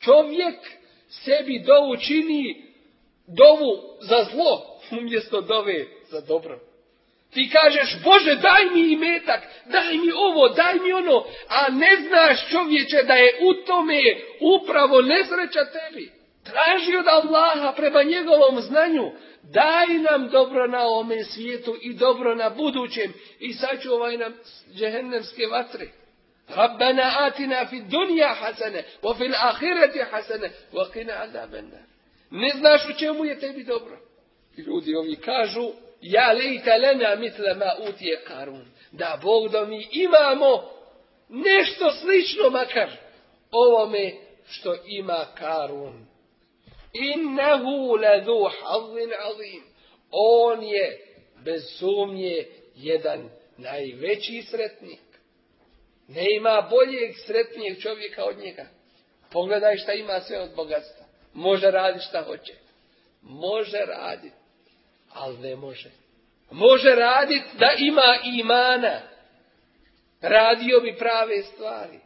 Čovjek sebi dovu čini dovu za zlo, umjesto dove za dobro. Ti kažeš, Bože, daj mi imetak, daj mi ovo, daj mi ono, a ne znaš čovječe da je u tome upravo nesreća tebi. Traži od Allaha prema njegovom znanju, daj nam dobro na ovome svijetu i dobro na budućem i sačuvaj nam džehennemske vatre. Rabbana atina fi dunja hasane, wa fil ahireti hasane, wa qina. Ne znaš u čemu je tebi dobro. Ljudi ovi kažu, ja lejta lena mitle ma utije karun. Da Bog da mi imamo nešto slično makar ovome što ima karun. Innehu ledu hazin azim. On je bez sumnje jedan najveći sretnik. Ne ima boljeg sretnijeg čovjeka od njega. Pogledaj šta ima sve od bogatstva. Može raditi šta hoće. Može raditi ali ne može. Može raditi da ima imana. Radio bi prave stvari.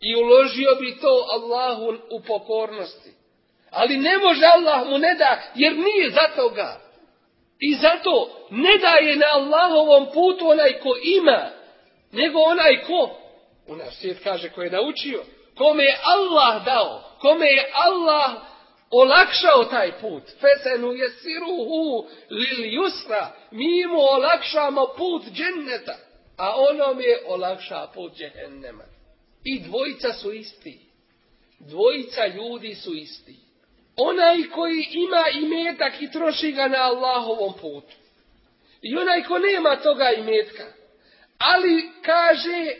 I uložio bi to Allahu u pokornosti. Ali ne može Allah mu ne da, jer nije za toga. I zato ne daje na Allahovom putu onaj ko ima, nego onaj ko, u nas svijet kaže ko je naučio, kome je Allah dao, kome je Allah olakšao taj put. Fesenu je siruhu lil jusra. Mi mu olakšamo put dženneta. A ono mi je olakša put džehennema. I dvojica su isti. Dvojica ljudi su isti. Onaj koji ima imetak i troši ga na Allahovom putu. I onaj ko nema toga imetka, ali kaže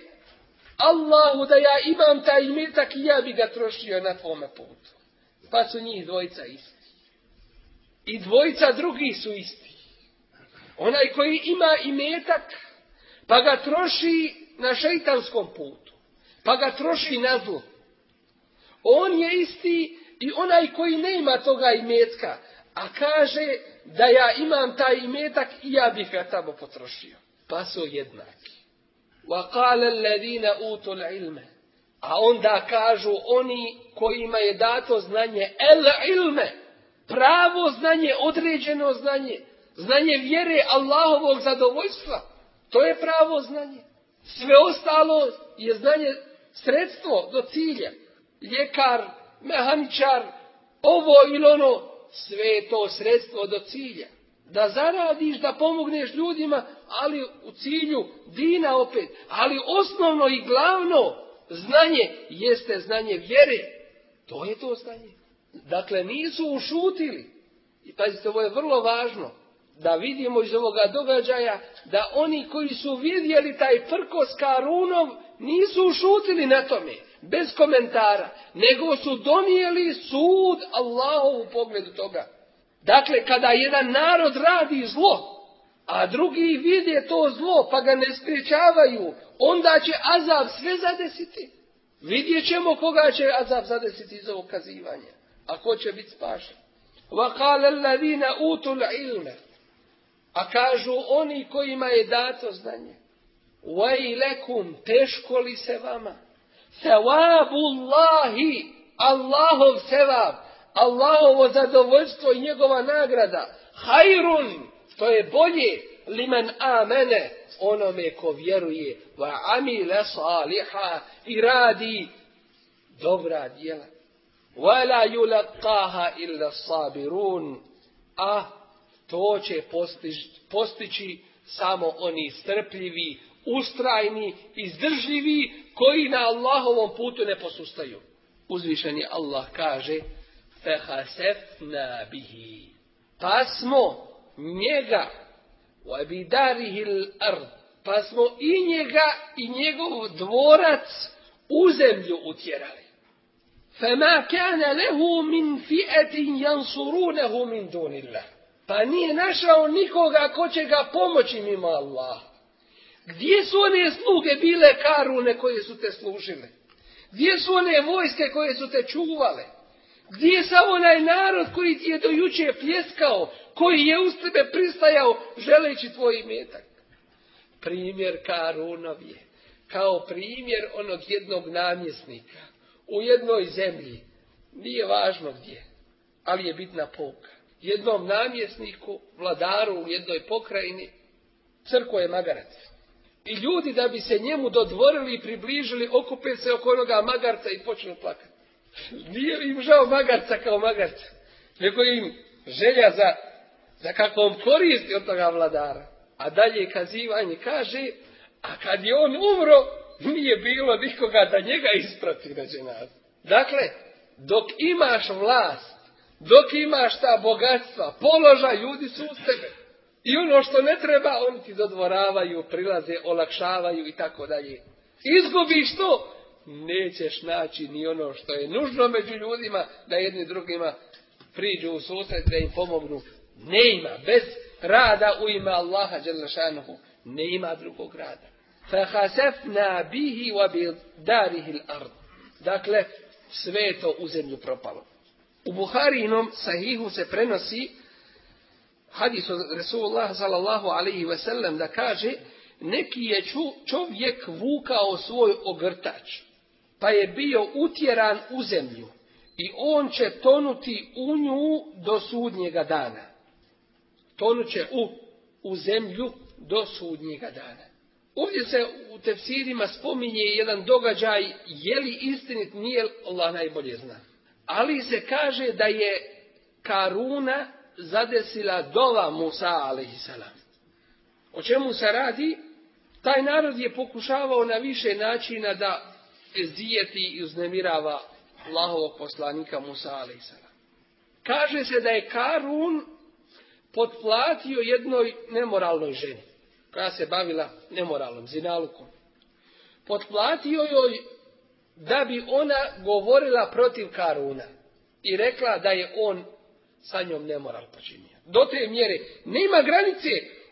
Allahu da ja imam taj imetak i ja bi ga trošio na tvome putu. Pa su njih dvojica isti. I dvojica drugi su isti. Onaj koji ima imetak, pa ga troši na šeitanskom putu, pa ga troši na zlu. On je isti i onaj koji nema toga imetka, a kaže da ja imam taj imetak i ja bih ga tamo potrošio. Pa su jednaki. وَقَالَ الَّذِينَ أُوتُوا الْعِلْمَ a onda kažu oni kojima je dato znanje el ilme, pravo znanje, određeno znanje, znanje vjere Allahovog zadovoljstva. To je pravo znanje. Sve ostalo je znanje sredstvo do cilja. Ljekar, mehaničar, ovo ili ono, sve je to sredstvo do cilja. Da zaradiš, da pomogneš ljudima, ali u cilju dina opet. Ali osnovno i glavno znanje jeste znanje vjere. To je to znanje. Dakle, nisu ušutili. I pazite, ovo je vrlo važno da vidimo iz ovoga događaja da oni koji su vidjeli taj prko s Karunom nisu ušutili na tome, bez komentara, nego su donijeli sud Allahu u pogledu toga. Dakle, kada jedan narod radi zlo, a drugi vide to zlo, pa ga ne spriječavaju, onda će azab sve zadesiti. Vidjet ćemo koga će azab zadesiti iz ovog kazivanja, a ko će biti spašen. وَقَالَ الَّذِينَ أُوتُوا الْعِلْمَ A kažu oni kojima je dato znanje. Vajlekum, teško li se vama? Sevabullahi, Allahov sevab, Allahovo zadovoljstvo i njegova nagrada. Hajrun, to je bolje limen amene onome ko vjeruje va amile saliha i radi dobra djela. Vala yulakaha illa sabirun. A to će postići, postići samo oni strpljivi, ustrajni, izdržljivi koji na Allahovom putu ne posustaju. Uzvišeni Allah kaže: fehasefna bihi." Pa smo njega u abidarihil ard. Pa smo i njega i njegov dvorac u zemlju utjerali. Fema kana lehu min fijetin jansurunehu min dunillah. Pa nije našao nikoga ko će ga pomoći mimo Allah. Gdje su one sluge bile karune koje su te služile? Gdje su one vojske koje su te čuvale? Gdje je sav onaj narod koji ti je dojuče pljeskao, koji je uz tebe pristajao želeći tvoj imetak? Primjer Karunov je kao primjer onog jednog namjesnika u jednoj zemlji. Nije važno gdje, ali je bitna pouka jednom namjesniku, vladaru u jednoj pokrajini, crko je magarac. I ljudi da bi se njemu dodvorili i približili, okupe se oko onoga magarca i počnu plakati. Nije im žao magarca kao magarca, nego im želja za, za kakvom koristi od toga vladara. A dalje kazivanje kaže, a kad je on umro, nije bilo nikoga da njega isprati na dženazu. Dakle, dok imaš vlast, dok imaš ta bogatstva, položaj, ljudi su uz tebe. I ono što ne treba, oni ti dodvoravaju, prilaze, olakšavaju i tako dalje. Izgubiš to, nećeš naći ni ono što je nužno među ljudima, da jedni drugima priđu u susret, da im pomognu ne ima, bez rada u ime Allaha Đelešanuhu, ne ima drugog rada. Fahasefna bihi wa bil darihi ard. Dakle, sve je to u zemlju propalo. U Buharinom sahihu se prenosi hadis od Resulullah sallallahu alaihi ve sellem da kaže neki je ču, čovjek vukao svoj ogrtač pa je bio utjeran u zemlju i on će tonuti u nju do sudnjega dana. Tonuće u, u zemlju do sudnjega dana. Ovdje se u tefsirima spominje jedan događaj, je li istinit, nije Allah najbolje zna. Ali se kaže da je Karuna zadesila dova Musa a.s. O čemu se radi? Taj narod je pokušavao na više načina da zijeti i uznemirava Allahovog poslanika Musa a.s. Kaže se da je Karun potplatio jednoj nemoralnoj ženi, koja se bavila nemoralnom, zinalukom. Potplatio joj da bi ona govorila protiv Karuna i rekla da je on sa njom nemoral počinio. Do te mjere nema granice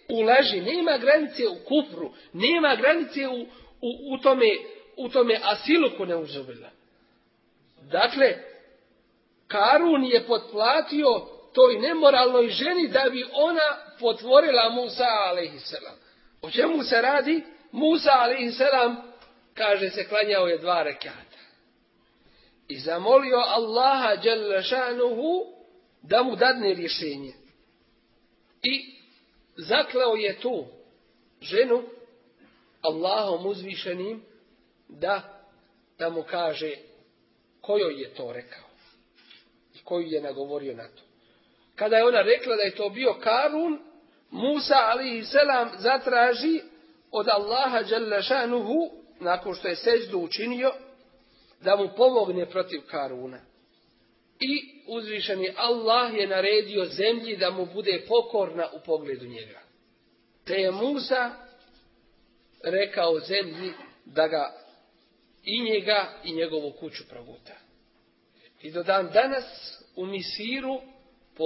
u laži, nema granice u kufru, nema granice u, u, u tome, u tome asiluku ne uzubila. Dakle, Karun je potplatio toj nemoralnoj ženi da bi ona potvorila Musa a.s. O čemu se radi? Musa a.s. kaže se klanjao je dva rekata. I zamolio Allaha šanuhu da mu dadne rješenje. I zaklao je tu ženu Allahom uzvišenim da, da mu kaže kojoj je to rekao i koju je nagovorio na to. Kada je ona rekla da je to bio Karun, Musa ali selam zatraži od Allaha šanuhu nakon što je seždu učinio da mu pomogne protiv Karuna. I uzvišeni Allah je naredio zemlji da mu bude pokorna u pogledu njega. Te je Musa rekao zemlji da ga i njega i njegovu kuću proguta. I do dan danas u Misiru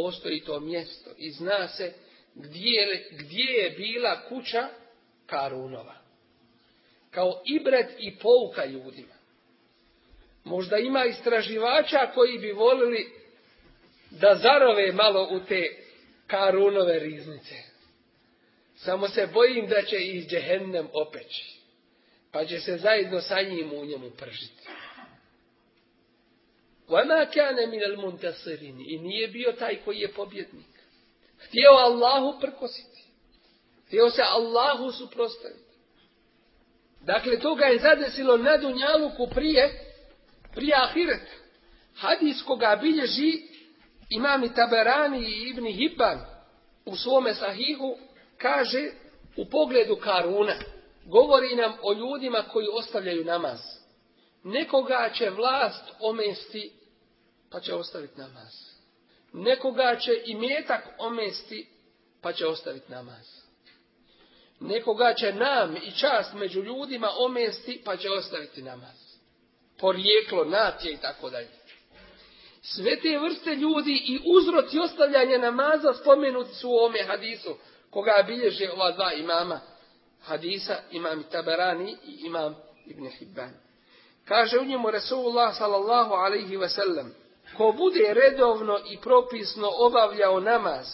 postoji to mjesto i zna se gdje, gdje je bila kuća Karunova. Kao ibret i pouka ljudima. Možda ima istraživača koji bi volili da zarove malo u te Karunove riznice. Samo se bojim da će iz džehennem opeći. Pa će se zajedno sa njim u njemu pržiti. وَمَا كَانَ مِنَ الْمُنْتَصِرِينَ I nije bio taj koji je pobjednik. Htio Allahu prkositi. Htio se Allahu suprostaviti. Dakle, to ga je zadesilo na Dunjaluku prije, prije Ahiret. Hadis koga bilježi imami Taberani i Ibni Hibban u svome sahihu kaže u pogledu Karuna. Govori nam o ljudima koji ostavljaju namaz. Nekoga će vlast omesti, pa će ostaviti namaz. Nekoga će i metak omesti, pa će ostaviti namaz. Nekoga će nam i čast među ljudima omesti, pa će ostaviti namaz. Porijeklo, nacije i tako dalje. Sve te vrste ljudi i uzroci ostavljanja namaza spomenuti su u ovome hadisu, koga bilježe ova dva imama hadisa, imam Tabarani i imam Ibn Hibban. Kaže u njemu Resulullah sallallahu alaihi ve sellem, ko bude redovno i propisno obavljao namaz,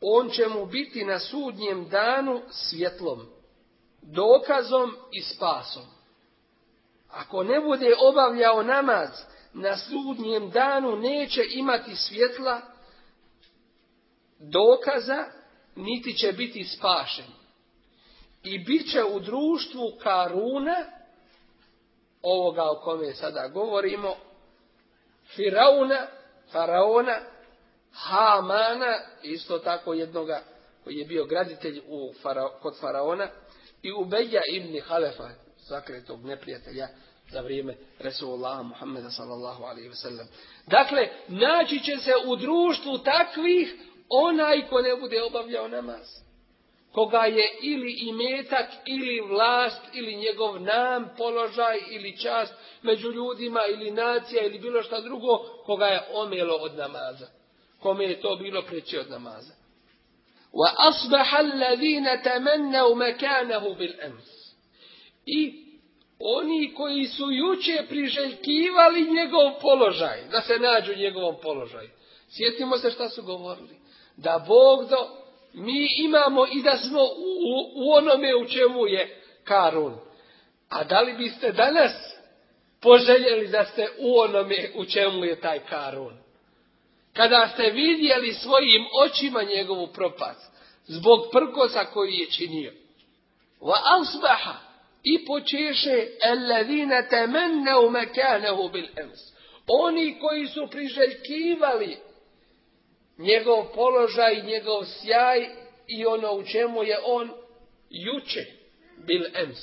on će mu biti na sudnjem danu svjetlom, dokazom i spasom. Ako ne bude obavljao namaz, na sudnjem danu neće imati svjetla, dokaza, niti će biti spašen. I bit će u društvu Karuna, ovoga o kome sada govorimo, Firauna, Faraona, Hamana, isto tako jednoga koji je bio graditelj u kod Faraona, i Ubeja ibn Halefa, sakretog neprijatelja za vrijeme Resulullah Muhammeda sallallahu alaihi wasallam. Dakle, naći će se u društvu takvih onaj ko ne bude obavljao namaz koga je ili imetak, ili vlast, ili njegov nam, položaj, ili čast među ljudima, ili nacija, ili bilo šta drugo, koga je omjelo od namaza. Kome je to bilo preći od namaza. وَأَصْبَحَ الَّذِينَ تَمَنَّوْ مَكَانَهُ بِالْأَمْسِ I oni koji su juče priželjkivali njegov položaj, da se nađu u njegovom položaju. Sjetimo se šta su govorili. Da Bog do mi imamo i da smo u, u onome u čemu je Karun. A da li biste danas poželjeli da ste u onome u čemu je taj Karun? Kada ste vidjeli svojim očima njegovu propast, zbog prkosa koji je činio. Wa asbaha i počeše alladhina tamannau makanahu bil ams. Oni koji su priželjkivali njegov položaj, njegov sjaj i ono u čemu je on juče bil ems.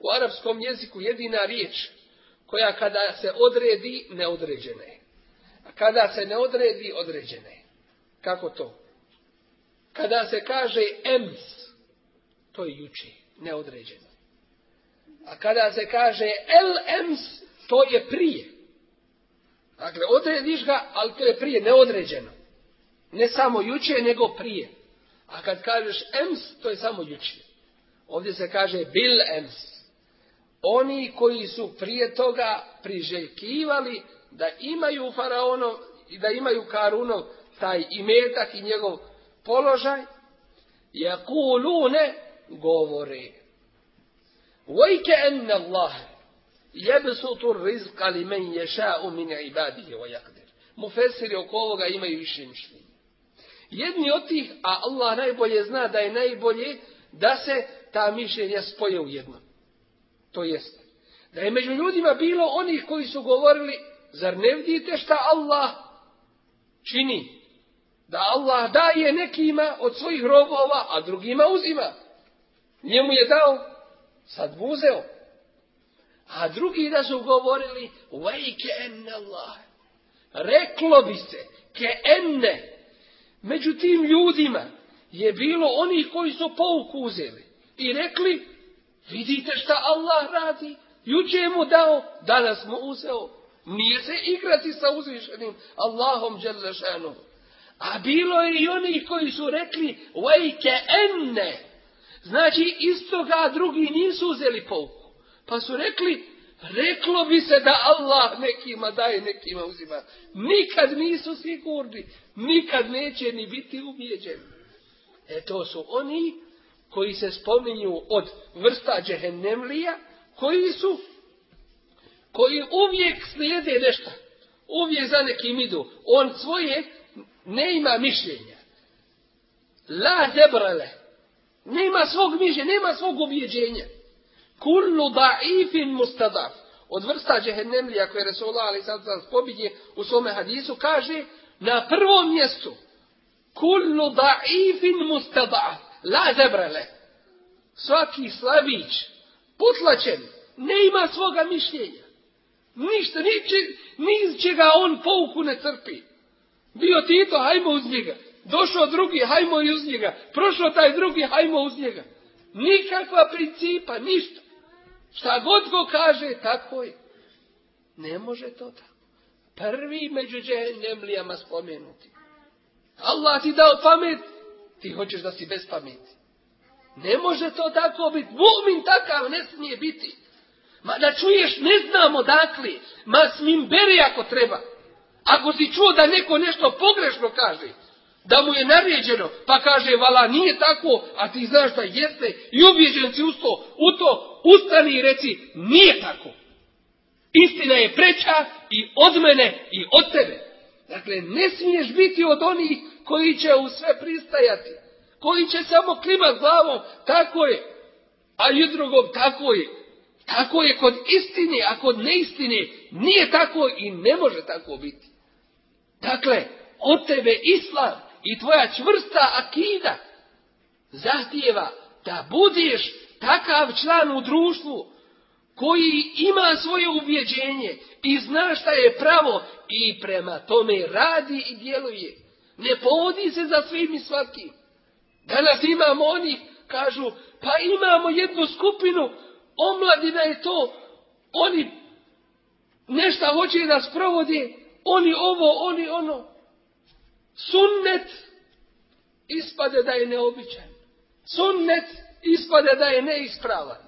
U arapskom jeziku jedina riječ koja kada se odredi neodređena je. A kada se ne odredi, određene. Kako to? Kada se kaže ems, to je juče, neodređeno. A kada se kaže el ems, to je prije. Dakle, odrediš ga, ali to je prije, neodređeno. Ne samo juče, nego prije. A kad kažeš ems, to je samo juče. Ovdje se kaže bil ems. Oni koji su prije toga priželjkivali da imaju faraonov i da imaju Karunov taj imetak i njegov položaj, jakulune govore. Vojke enne Allah jebsutu rizqa li men min ibadihi wa. Mufesiri oko ovoga imaju više mišljenja. Jedni od tih, a Allah najbolje zna da je najbolje da se ta mišljenja spoje u jedno. To jest, da je među ljudima bilo onih koji su govorili, zar ne vidite šta Allah čini? Da Allah daje nekima od svojih robova, a drugima uzima. Njemu je dao, sad mu uzeo. A drugi da su govorili, vajke enne Allah. Reklo bi se, ke enne, Među tim ljudima je bilo onih koji su pouku uzeli i rekli, vidite šta Allah radi, juče je mu dao, danas mu uzeo. Nije se igrati sa uzvišenim Allahom Đelešanu. A bilo je i onih koji su rekli, vajke enne. Znači, istoga drugi nisu uzeli pouku. Pa su rekli, Reklo bi se da Allah nekima daje, nekima uzima. Nikad nisu sigurni, nikad neće ni biti ubijeđeni. E to su oni koji se spominju od vrsta džehennemlija, koji su, koji uvijek slijede nešto. Uvijek za nekim idu. On svoje ne ima mišljenja. La zebrale. Nema svog mišljenja, nema svog ubjeđenja. Kullu da'ifin mustadaf. Od vrsta džehennemlija koje Resulullah ali sad sam u svome hadisu kaže na prvom mjestu kullu da'ifin mustadaf. La zebrele. Svaki slabić, putlačen, ne ima svoga mišljenja. Ništa, niče, niz čega on pouku ne crpi. Bio Tito, hajmo uz njega. Došao drugi, hajmo uz njega. Prošao taj drugi, hajmo uz njega. Nikakva principa, ništa. Šta god go kaže, tako je. Ne može to tako. Prvi među džehennemlijama spomenuti. Allah ti dao pamet, ti hoćeš da si bez pameti. Ne može to tako biti. Mu'min takav ne smije biti. Ma da čuješ, ne znamo dakle. Ma smim beri ako treba. Ako si čuo da neko nešto pogrešno kaže, da mu je naređeno, pa kaže, vala, nije tako, a ti znaš da jeste, i ubjeđen si u to, u to, ustani i reci, nije tako. Istina je preča i od mene i od tebe. Dakle, ne smiješ biti od onih koji će u sve pristajati, koji će samo klimat glavom, tako je, a i drugom, tako je. Tako je kod istine, a kod neistine nije tako i ne može tako biti. Dakle, od tebe islam i tvoja čvrsta akida zahtijeva da budeš takav član u društvu koji ima svoje ubjeđenje i zna šta je pravo i prema tome radi i djeluje. Ne povodi se za svim i svakim. Danas imamo oni, kažu, pa imamo jednu skupinu, omladina je to, oni nešto hoće da sprovode, oni ovo, oni ono. Sunnet ispade da je neobičan. Sunnet ispade da je neispravan.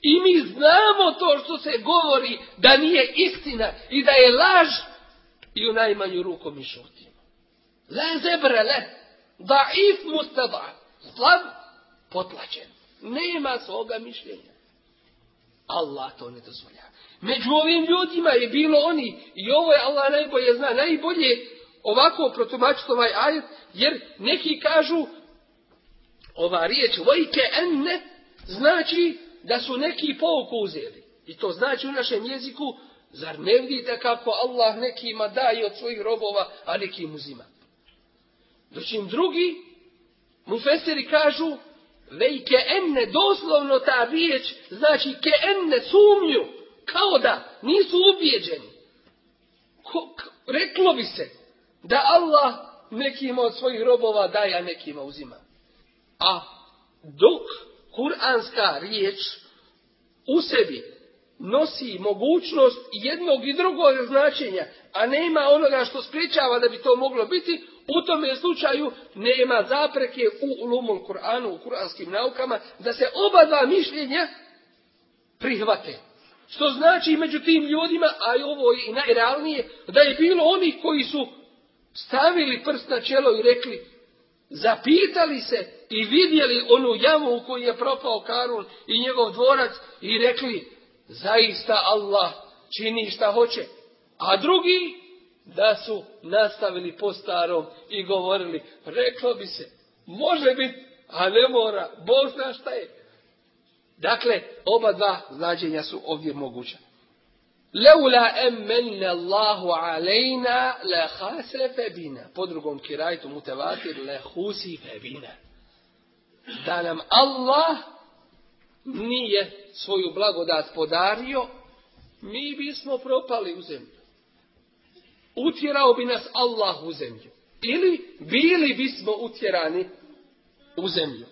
I mi znamo to što se govori da nije istina i da je laž i u najmanju ruku mi šutimo. La zebre le, da if mustada, slab, potlačen. Nema svoga mišljenja. Allah to ne dozvolja. Među ovim ljudima je bilo oni, i ovo je Allah najbolje zna, najbolje ovako protumačiti ovaj ajet, jer neki kažu ova riječ vojke enne znači da su neki pouku uzeli. I to znači u našem jeziku, zar ne vidite kako Allah nekima daje od svojih robova, a nekim uzima. Doćim drugi, mufeseri kažu, vejke enne, doslovno ta riječ, znači ke enne sumnju, kao da nisu ubijeđeni. Ko, rek, reklo bi se da Allah nekima od svojih robova daje, a nekima uzima. A dok kuranska riječ u sebi nosi mogućnost jednog i drugog značenja, a nema onoga što spriječava da bi to moglo biti, u tome slučaju nema zapreke u ulumul Kur'anu, u kuranskim naukama, da se oba dva mišljenja prihvate. Što znači među tim ljudima, a ovo i najrealnije, da je bilo onih koji su stavili prst na čelo i rekli, zapitali se i vidjeli onu jamu u kojoj je propao Karun i njegov dvorac i rekli, zaista Allah čini šta hoće. A drugi, da su nastavili po starom i govorili, reklo bi se, može biti, a ne mora, Bog zna šta je. Dakle, oba dva značenja su ovdje moguća. Leula emmenne Allahu alejna le hasefe bina. Po drugom kirajtu mutevatir le husife bina. Da nam Allah nije svoju blagodat podario, mi bismo propali u zemlju. Utjerao bi nas Allah u zemlju. Ili bili bismo utjerani u zemlju.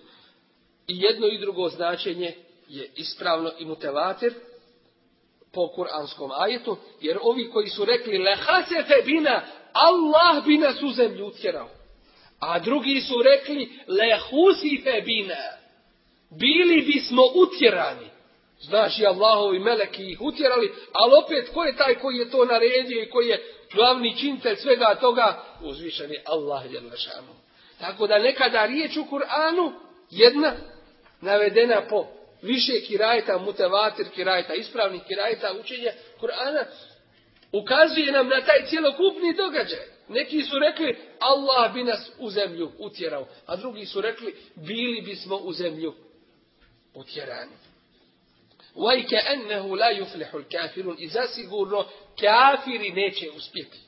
I jedno i drugo značenje je ispravno i mutevatir po kuranskom ajetu, jer ovi koji su rekli lehasefe bina, Allah bi nas u zemlju utjerao. A drugi su rekli lehusife bina, bili bismo utjerani. Znači Allahovi meleki ih utjerali, ali opet ko je taj koji je to naredio i koji je glavni činitelj svega toga? Uzvišeni Allah je lešanu. Tako da nekada riječ u Kur'anu, jedna, navedena po više kirajta, mutevatir kirajta, ispravnih kirajta, učenja Kur'ana, ukazuje nam na taj cjelokupni događaj. Neki su rekli, Allah bi nas u zemlju utjerao, a drugi su rekli, bili bismo u zemlju utjerani. Vajke ennehu la yuflihul kafirun. I zasigurno kafiri neće uspjeti.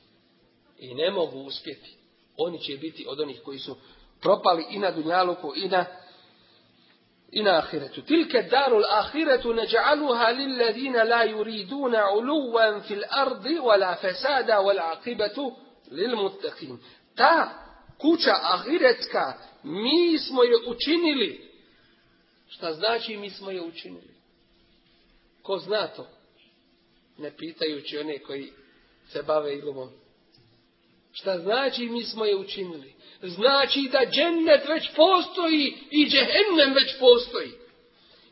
I ne mogu uspjeti. Oni će biti od onih koji su propali i na dunjaluku i na إلى آخرة. تلك الدار الآخرة نجعلها للذين لا يريدون علوا في الأرض ولا فسادا والعاقبة للمتقين. تا كوشا آخرتك مي اسمو يؤچنلي شتا значи مي اسمو يؤچنلي كو знато ne pitajući one koji se bave ilumom. Šta znači mi? Znači da džennet već postoji i džehennem već postoji.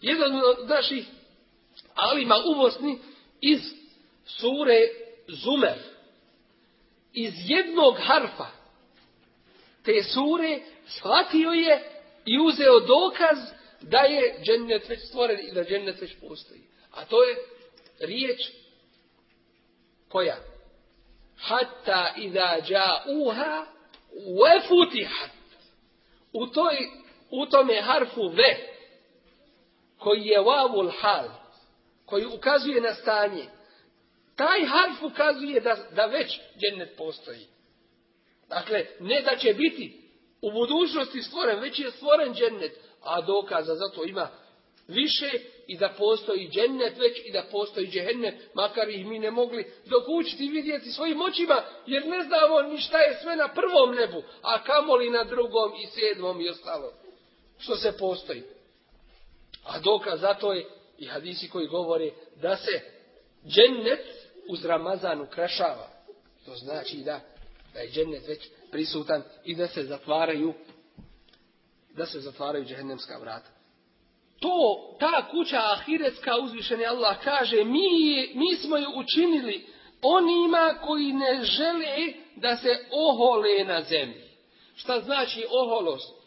Jedan od naših alima uvosni iz sure Zumer. Iz jednog harfa te sure shvatio je i uzeo dokaz da je džennet već stvoren i da džennet već postoji. A to je riječ koja? Hatta iza ja'uha wefutihat. U, toj, u tome harfu ve, koji je wavul hal, koji ukazuje na stanje, taj harf ukazuje da, da već džennet postoji. Dakle, ne da će biti u budućnosti stvoren, već je stvoren džennet, a dokaza za to ima više i da postoji džennet već i da postoji džehennet, makar ih mi ne mogli dokućiti i vidjeti svojim očima, jer ne znamo ni šta je sve na prvom nebu, a kamoli na drugom i sedmom i ostalo. Što se postoji. A dokaz za to je i hadisi koji govore da se džennet uz Ramazan ukrašava. To znači da, da je džennet već prisutan i da se zatvaraju da se zatvaraju džehennemska vrata to, ta kuća ahiretska uzvišeni Allah kaže, mi, mi smo ju učinili onima koji ne žele da se ohole na zemlji. Šta znači oholost?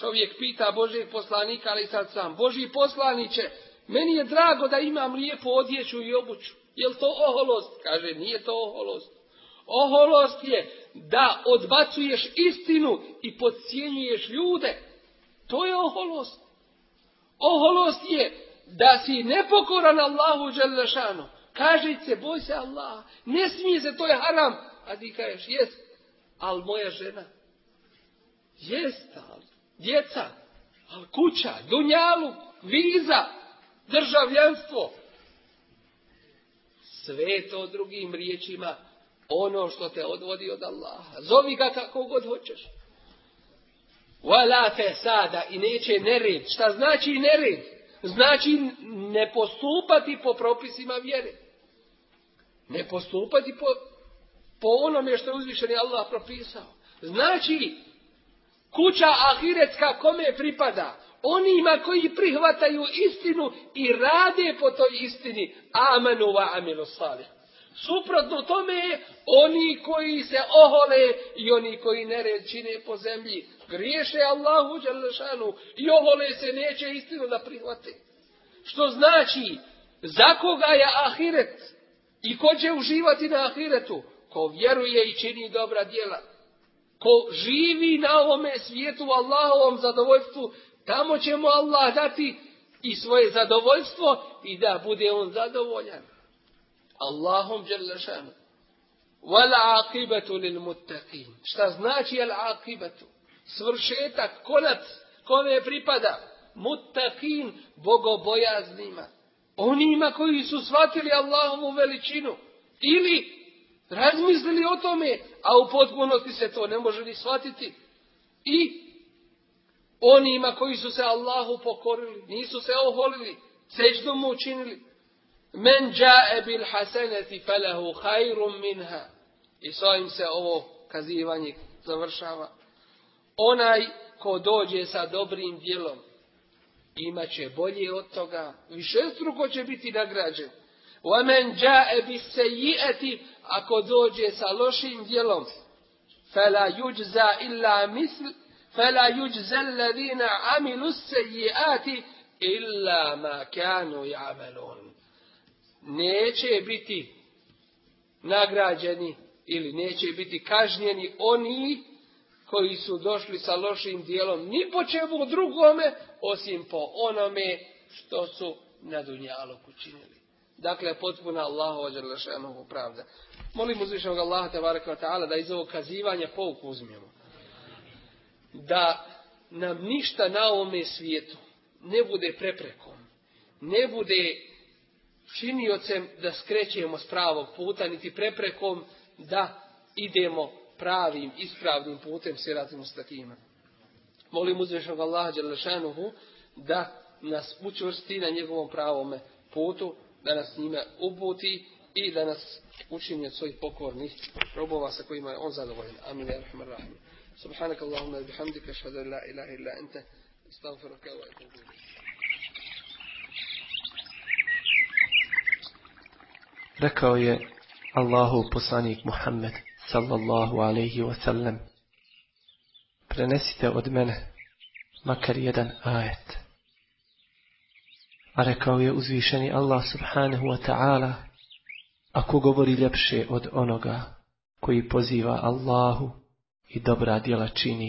Čovjek pita Božeg poslanika, ali sad sam, Boži poslaniće, meni je drago da imam lijepu odjeću i obuću. Je to oholost? Kaže, nije to oholost. Oholost je da odbacuješ istinu i podcijenjuješ ljude. To je oholost. Oholost je da si nepokoran Allahu Đelešanu. Kaže se, boj se Allah. Ne smije se, to je haram. A ti kažeš, jest, ali moja žena. Jest, ali djeca, ali kuća, dunjalu, viza, državljanstvo. Sve to drugim riječima ono što te odvodi od Allaha. Zovi ga kako god hoćeš. Wala sada i neće nered. Šta znači nered? Znači ne postupati po propisima vjere. Ne postupati po, po onome što je uzvišeni Allah propisao. Znači, kuća ahiretska kome pripada? Onima koji prihvataju istinu i rade po toj istini. Amanu wa amilu salih. Suprotno tome, oni koji se ohole i oni koji nered čine po zemlji, griješe Allahu Đalešanu i ohole se neće istinu da prihvate. Što znači, za koga je ahiret i ko će uživati na ahiretu? Ko vjeruje i čini dobra djela. Ko živi na ovome svijetu Allahovom zadovoljstvu, tamo će mu Allah dati i svoje zadovoljstvo i da bude on zadovoljan. Allahom Đalešanu. Wal aqibatu lil muttaqin. Šta znači al aqibatu? Svršetak, konac, kome pripada? Muttaqin, bogobojaznima. Onima koji su shvatili Allahovu veličinu. Ili razmislili o tome, a u potpunosti se to ne može ni shvatiti. I onima koji su se Allahu pokorili, nisu se oholili, seđdu mu učinili. Men džae bil haseneti felehu hajrum minha. I s ovim se ovo kazivanje završava. Onaj ko dođe sa dobrim djelom, imat će bolje od toga, višestruko će biti nagrađen. وَمَنْ جَاءَ بِسَيِّئَةِ Ako dođe sa lošim djelom, fala يُجْزَا illa misl fala يُجْزَا الَّذِينَ عَمِلُوا السَّيِّئَاتِ إِلَّا مَا كَانُوا يَعْمَلُونَ Neće biti nagrađeni ili neće biti kažnjeni oni koji su došli sa lošim dijelom ni po čemu drugome, osim po onome što su na Dunjaluku činili. Dakle, potpuna Allahova dželešanovu pravda. Molim uzvišenog Allaha ta'ala da iz ovog kazivanja pouku uzmemo. Da nam ništa na ovome svijetu ne bude preprekom, ne bude činiocem da skrećemo s pravog puta, niti preprekom da idemo pravim, ispravnim putem siratim ustakima. Molim uzvišenog Allaha dželešanuhu da nas učvrsti na njegovom pravome putu, da nas njime uputi i da nas učini od svojih pokornih robova sa kojima je on zadovoljan. Amin. Subhanak Allahumma bihamdika ashhadu an la ilaha anta astaghfiruka wa atubu ilayk. Rekao je Allahu poslanik Muhammed sallallahu alaihi wasallam prenesite od mene makar jedan ajet. A rekao je uzvišeni Allah subhanahu wa ta'ala ako govori ljepše od onoga koji poziva Allahu i dobra djela čini